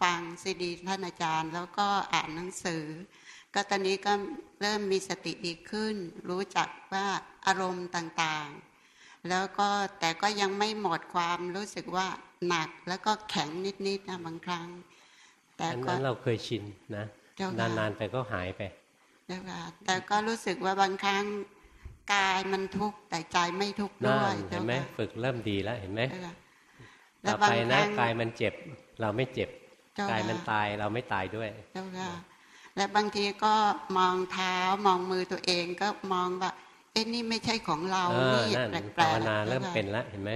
ฟังซีดีท่านอาจารย์ แล้วก็อ่านหนังสือ ก็ตอนนี้ก็เริ่มมีสติดีขึ้น รู้จักว่าอารมณ์ต่างๆ แล้วก็แต่ก็ยังไม่หมดความรู้สึกว่าหนักแล้วก็แข็งนิดๆนะบางครั้ง แต่ก็นั้นเราเคยชินนะนานๆไปก็หายไปแต่ก็รู้สึกว่าบางครั้งกายมันทุกข์แต่ใจไม่ทุกข์ด้วยเห็นไหมฝึกเริ่มดีแล้วเห็นไหมต่อไปนะกายมันเจ็บ เราไม่เจ็บกายมันตายเราไม่ตายด้วยเจ้าค่ะและบางทีก็มองเท้ามองมือตัวเองก็มองว่าเอ็นี่ไม่ใช่ของเรานี่แปลกๆภาวนาเริ่มเป็นแล้วเห็นไหม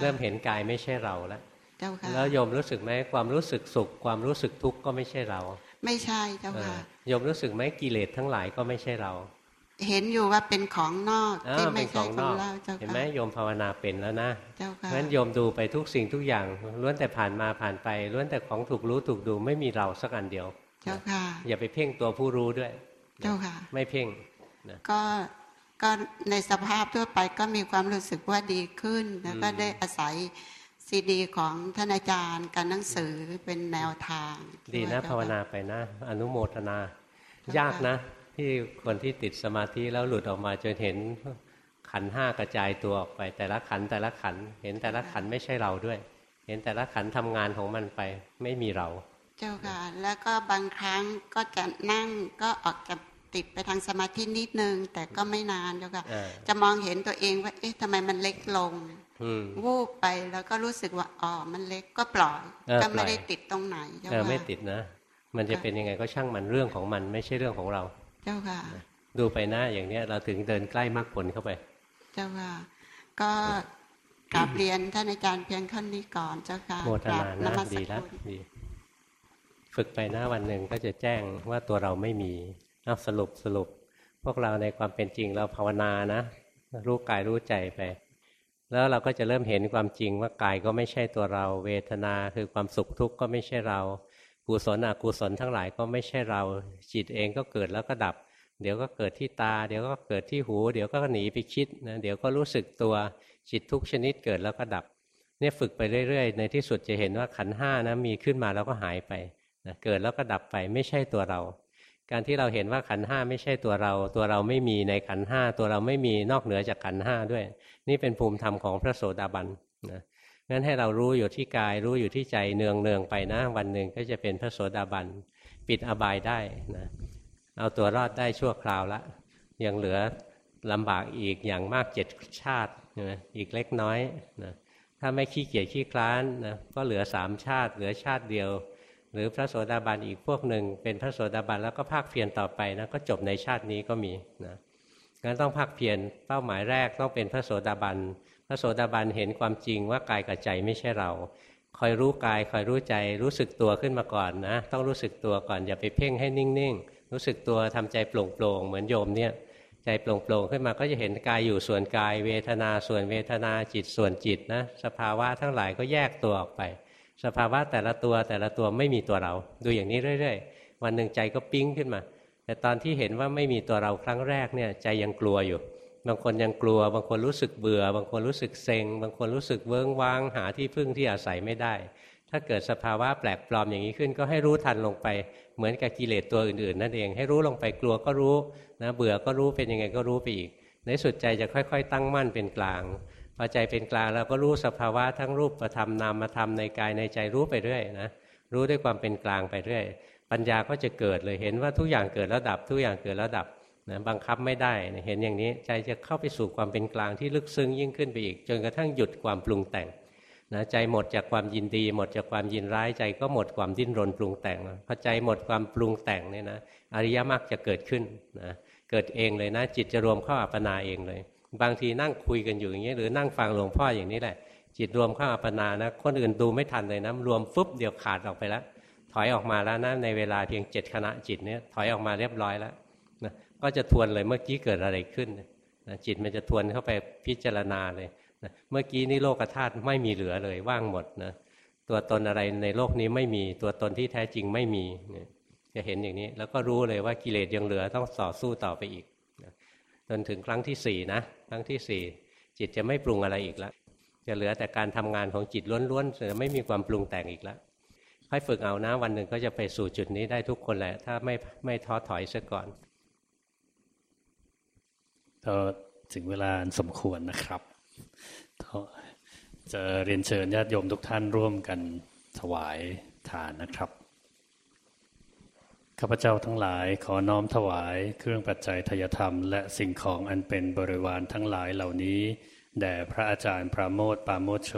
เริ่มเห็นกายไม่ใช่เราแล้ว แล้วโยมรู้สึกไหมความรู้สึกสุข ความรู้สึกทุกข์ก็ไม่ใช่เรา ไม่ใช่เจ้าค่ะโยมรู้สึกไหมกิเลสทั้งหลายก็ไม่ใช่เรา เห็นอยู่ว่าเป็นของนอกที่ไม่ใช่ของเราเจ้าค่ะเห็นไหมโยมภาวนาเป็นแล้วนะเจ้าค่ะเพราะฉะนั้นโยมดูไปทุกสิ่งทุกอย่างล้วนแต่ผ่านมาผ่านไปล้วนแต่ของถูกรู้ถูกดูไม่มีเราสักอันเดียว เจ้าค่ะ อย่าไปเพ่งตัวผู้รู้ด้วย เจ้าค่ะ ไม่เพ่งก็ก็ในสภาพทั่วไปก็มีความรู้สึกว่าดีขึ้น แล้วก็ได้อาศัย ซีดีของท่านอาจารย์การหนังสือเป็นแนวทาง ดีนะภาวนาไปนะ อนุโมทนา ยากนะ ที่คนที่ติดสมาธิแล้วหลุดออกมาจนเห็นขันห้ากระจายตัวออกไป แต่ละขันแต่ละขัน เห็นแต่ละขันไม่ใช่เราด้วย เห็นแต่ละขันทำงานของมันไปไม่มีเรา เจ้าค่ะ แล้วก็บางครั้งก็จะนั่งก็ออกจะติดไปทางสมาธินิดนึง แต่ก็ไม่นานเจ้าค่ะ จะมองเห็นตัวเองว่าเอ๊ะทำไมมันเล็กลง วูบไปแล้วก็รู้สึกว่าอ๋อมันเล็กก็ปล่อยก็ไม่ได้ติดตรงไหนเออไม่ติดนะ มันจะเป็นยังไงก็ช่างมันเรื่องของมันไม่ใช่เรื่องของเรา เจ้าค่ะ ดูไปหน้าอย่างเนี้ยเราถึงเดินใกล้มรรคผลเข้าไป เจ้าค่ะ ก็กราบเรียนท่านอาจารย์เพียงขั้นนี้ก่อนเจ้าค่ะโมทนานะดีแล้วดีฝึกไปหน้าวันหนึ่งก็จะแจ้งว่าตัวเราไม่มีเอาสรุปสรุป พวกเราในความเป็นจริงเราภาวนานะ รู้กายรู้ใจไป แล้วเราก็จะเริ่มเห็นความจริงว่ากายก็ไม่ใช่ตัวเรา เวทนาคือความสุขทุกข์ก็ไม่ใช่เรา กุศลอกุศลทั้งหลายก็ไม่ใช่เรา จิตเองก็เกิดแล้วก็ดับ เดี๋ยวก็เกิดที่ตา เดี๋ยวก็เกิดที่หู เดี๋ยวก็หนีไปคิดนะเดี๋ยวก็รู้สึกตัวจิตทุกชนิดเกิดแล้วก็ดับ เนี่ยฝึกไปเรื่อยๆ ในที่สุดจะเห็นว่าขันห้านะมีขึ้นมาแล้วก็หายไปนะเกิดแล้วก็ดับไปไม่ใช่ตัวเรา การที่เราเห็นว่าขันห้าไม่ใช่ตัวเรา ตัวเราไม่มีในขันห้าตัวเราไม่มีนอกเหนือจากขันห้าด้วย นี่เป็นภูมิธรรมของพระโสดาบันนะงั้นให้เรารู้อยู่ที่กายรู้อยู่ที่ใจเนืองเนืองไปนะ วันหนึ่งก็จะเป็นพระโสดาบันปิดอบายได้นะเอาตัวรอดได้ชั่วคราวละ ยังเหลือลำบากอีกอย่างมากเจ็ดชาตินะอีกเล็กน้อยนะถ้าไม่ขี้เกียจขี้คลานนะก็เหลือสามชาติ เหลือชาติเดียว หรือพระโสดาบันอีกพวกหนึ่ง เป็นพระโสดาบันแล้วก็ภาคเพียรต่อไปนะก็จบในชาตินี้ก็มีนะงั้นต้องภาคเพียรเป้าหมายแรกต้องเป็นพระโสดาบันพระโสดาบันเห็นความจริงว่ากายกับใจไม่ใช่เรา คอยรู้กายคอยรู้ใจรู้สึกตัวขึ้นมาก่อนนะต้องรู้สึกตัวก่อนอย่าไปเพ่งให้นิ่งๆรู้สึกตัวทำใจโปร่งๆเหมือนโยมเนี่ยใจโปร่งๆขึ้นมาก็จะเห็นกายอยู่ส่วนกาย เวทนาส่วนเวทนาจิตส่วนจิตนะสภาวะทั้งหลายก็แยกตัวออกไป สภาวะแต่ละตัวแต่ละตัวไม่มีตัวเรา ดูอย่างนี้เรื่อย ๆ วันหนึ่งใจก็ปิ้งขึ้นมา แต่ตอนที่เห็นว่าไม่มีตัวเราครั้งแรกเนี่ยใจยังกลัวอยู่ บางคนยังกลัว บางคนรู้สึกเบื่อ บางคนรู้สึกเซ็ง บางคนรู้สึกเวิ้งว้าง หาที่พึ่งที่อาศัยไม่ได้ ถ้าเกิดสภาวะแปลกปลอมอย่างนี้ขึ้น ก็ให้รู้ทันลงไป เหมือนกับกิเลสตัวอื่นๆ นั่นเอง ให้รู้ลงไปกลัวก็รู้นะเบื่อก็รู้เป็นยังไงก็รู้ไปอีก ในสุดใจจะค่อย ๆ ตั้งมั่นเป็นกลาง พอใจเป็นกลางเราก็รู้สภาวะทั้งรูปประธรรมนามธรรมในกายในใจรู้ไปเรื่อยนะรู้ด้วยความเป็นกลางไปเรื่อยปัญญาก็จะเกิดเลยเห็นว่าทุกอย่างเกิดแล้วดับ ทุกอย่างเกิดแล้วดับนะบังคับไม่ได้เห็นอย่างนี้ใจจะเข้าไปสู่ความเป็นกลางที่ลึกซึ้งยิ่งขึ้นไปอีก จนกระทั่งหยุดความปรุงแต่งนะใจหมดจากความยินดี หมดจากความยินร้ายใจก็หมดความดิ้นรนปรุงแต่งพอใจหมดความปรุงแต่งเนี่ยนะอริยมรรคจะเกิดขึ้นนะเกิดเองเลยนะ จิตจะรวมเข้าอัปปนาเองเลย บางทีนั่งคุยกันอยู่อย่างนี้หรือนั่งฟังหลวงพ่ออย่างนี้แหละ จิตรวมเข้าอัปปนานะคนอื่นดูไม่ทันเลยนะรวมฟึบเดียวขาดออกไปแล้วถอยออกมาแล้วนะในเวลาเพียงเจ็ดขณะจิตเนี่ยถอยออกมาเรียบร้อยแล้วนะก็จะทวนเลยเมื่อกี้เกิดอะไรขึ้นนะจิตมันจะทวนเข้าไปพิจารณาเลยนะเมื่อกี้นี่โลกธาตุไม่มีเหลือเลยว่างหมดนะตัวตนอะไรในโลกนี้ไม่มีตัวตนที่แท้จริงไม่มีจะเห็นอย่างนี้ แล้วก็รู้เลยว่ากิเลสยังเหลือต้องต่อสู้ต่อไปอีก จนถึงครั้งที่สี่นะครั้งที่สี่จิตจะไม่ปรุงอะไรอีกแล้วจะเหลือแต่การทำงานของจิตล้วนๆจะไม่มีความปรุงแต่งอีกแล้วค่อยฝึกเอานะวันหนึ่งก็จะไปสู่จุดนี้ได้ทุกคนแหละ ถ้าไม่ไม่ท้อถอยซะก่อนก็ถึงเวลาสมควรนะครับ จะเรียนเชิญญาติโยมทุกท่านร่วมกันถวายทานนะครับ ข้าพเจ้าทั้งหลายขอน้อมถวาย เครื่องปัจจัยทยธรรม และสิ่งของอันเป็นบริวารทั้งหลายเหล่านี้แด่พระอาจารย์พระโมทปาโมโช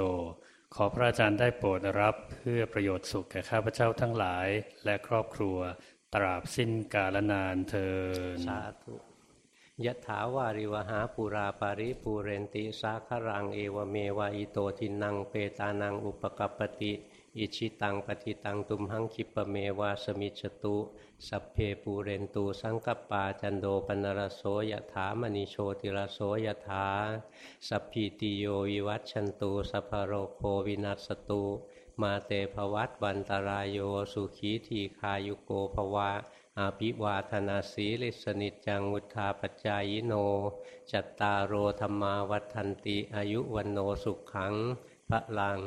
ขอพระอาจารย์ได้โปรดรับเพื่อประโยชน์สุขแก่ข้าพเจ้าทั้งหลายและครอบครัว ตราบสิ้นกาลนานเทินสาธุยะถาวาริวหาปุราปาริปูเรนติสาครังเอวเมวะอิโตทินังเปตานังอุปกปติ อิจฉิตังปัตถิตังตุมหัง ขิปปะเมวะ สะมิชฌะตุ สัพเพปูเรนตุ สังกัปปาจันโท ปัณณะระโส ยะถา มะณิ โชติระโส ยะถา สัพพีติโยวิวัชชันตุ สัพพะโรโควินัสสะตุ มาเต ภะวัตวันตะราโยสุขีทีฆายุโก ภะวะอะภิวาทะนะสีลิสสะ นิจจัง วุฑฒาปะจายิโน จัตตาโร ธัมมาวัฑฒันติอายุวัณโณสุขขังพระลัง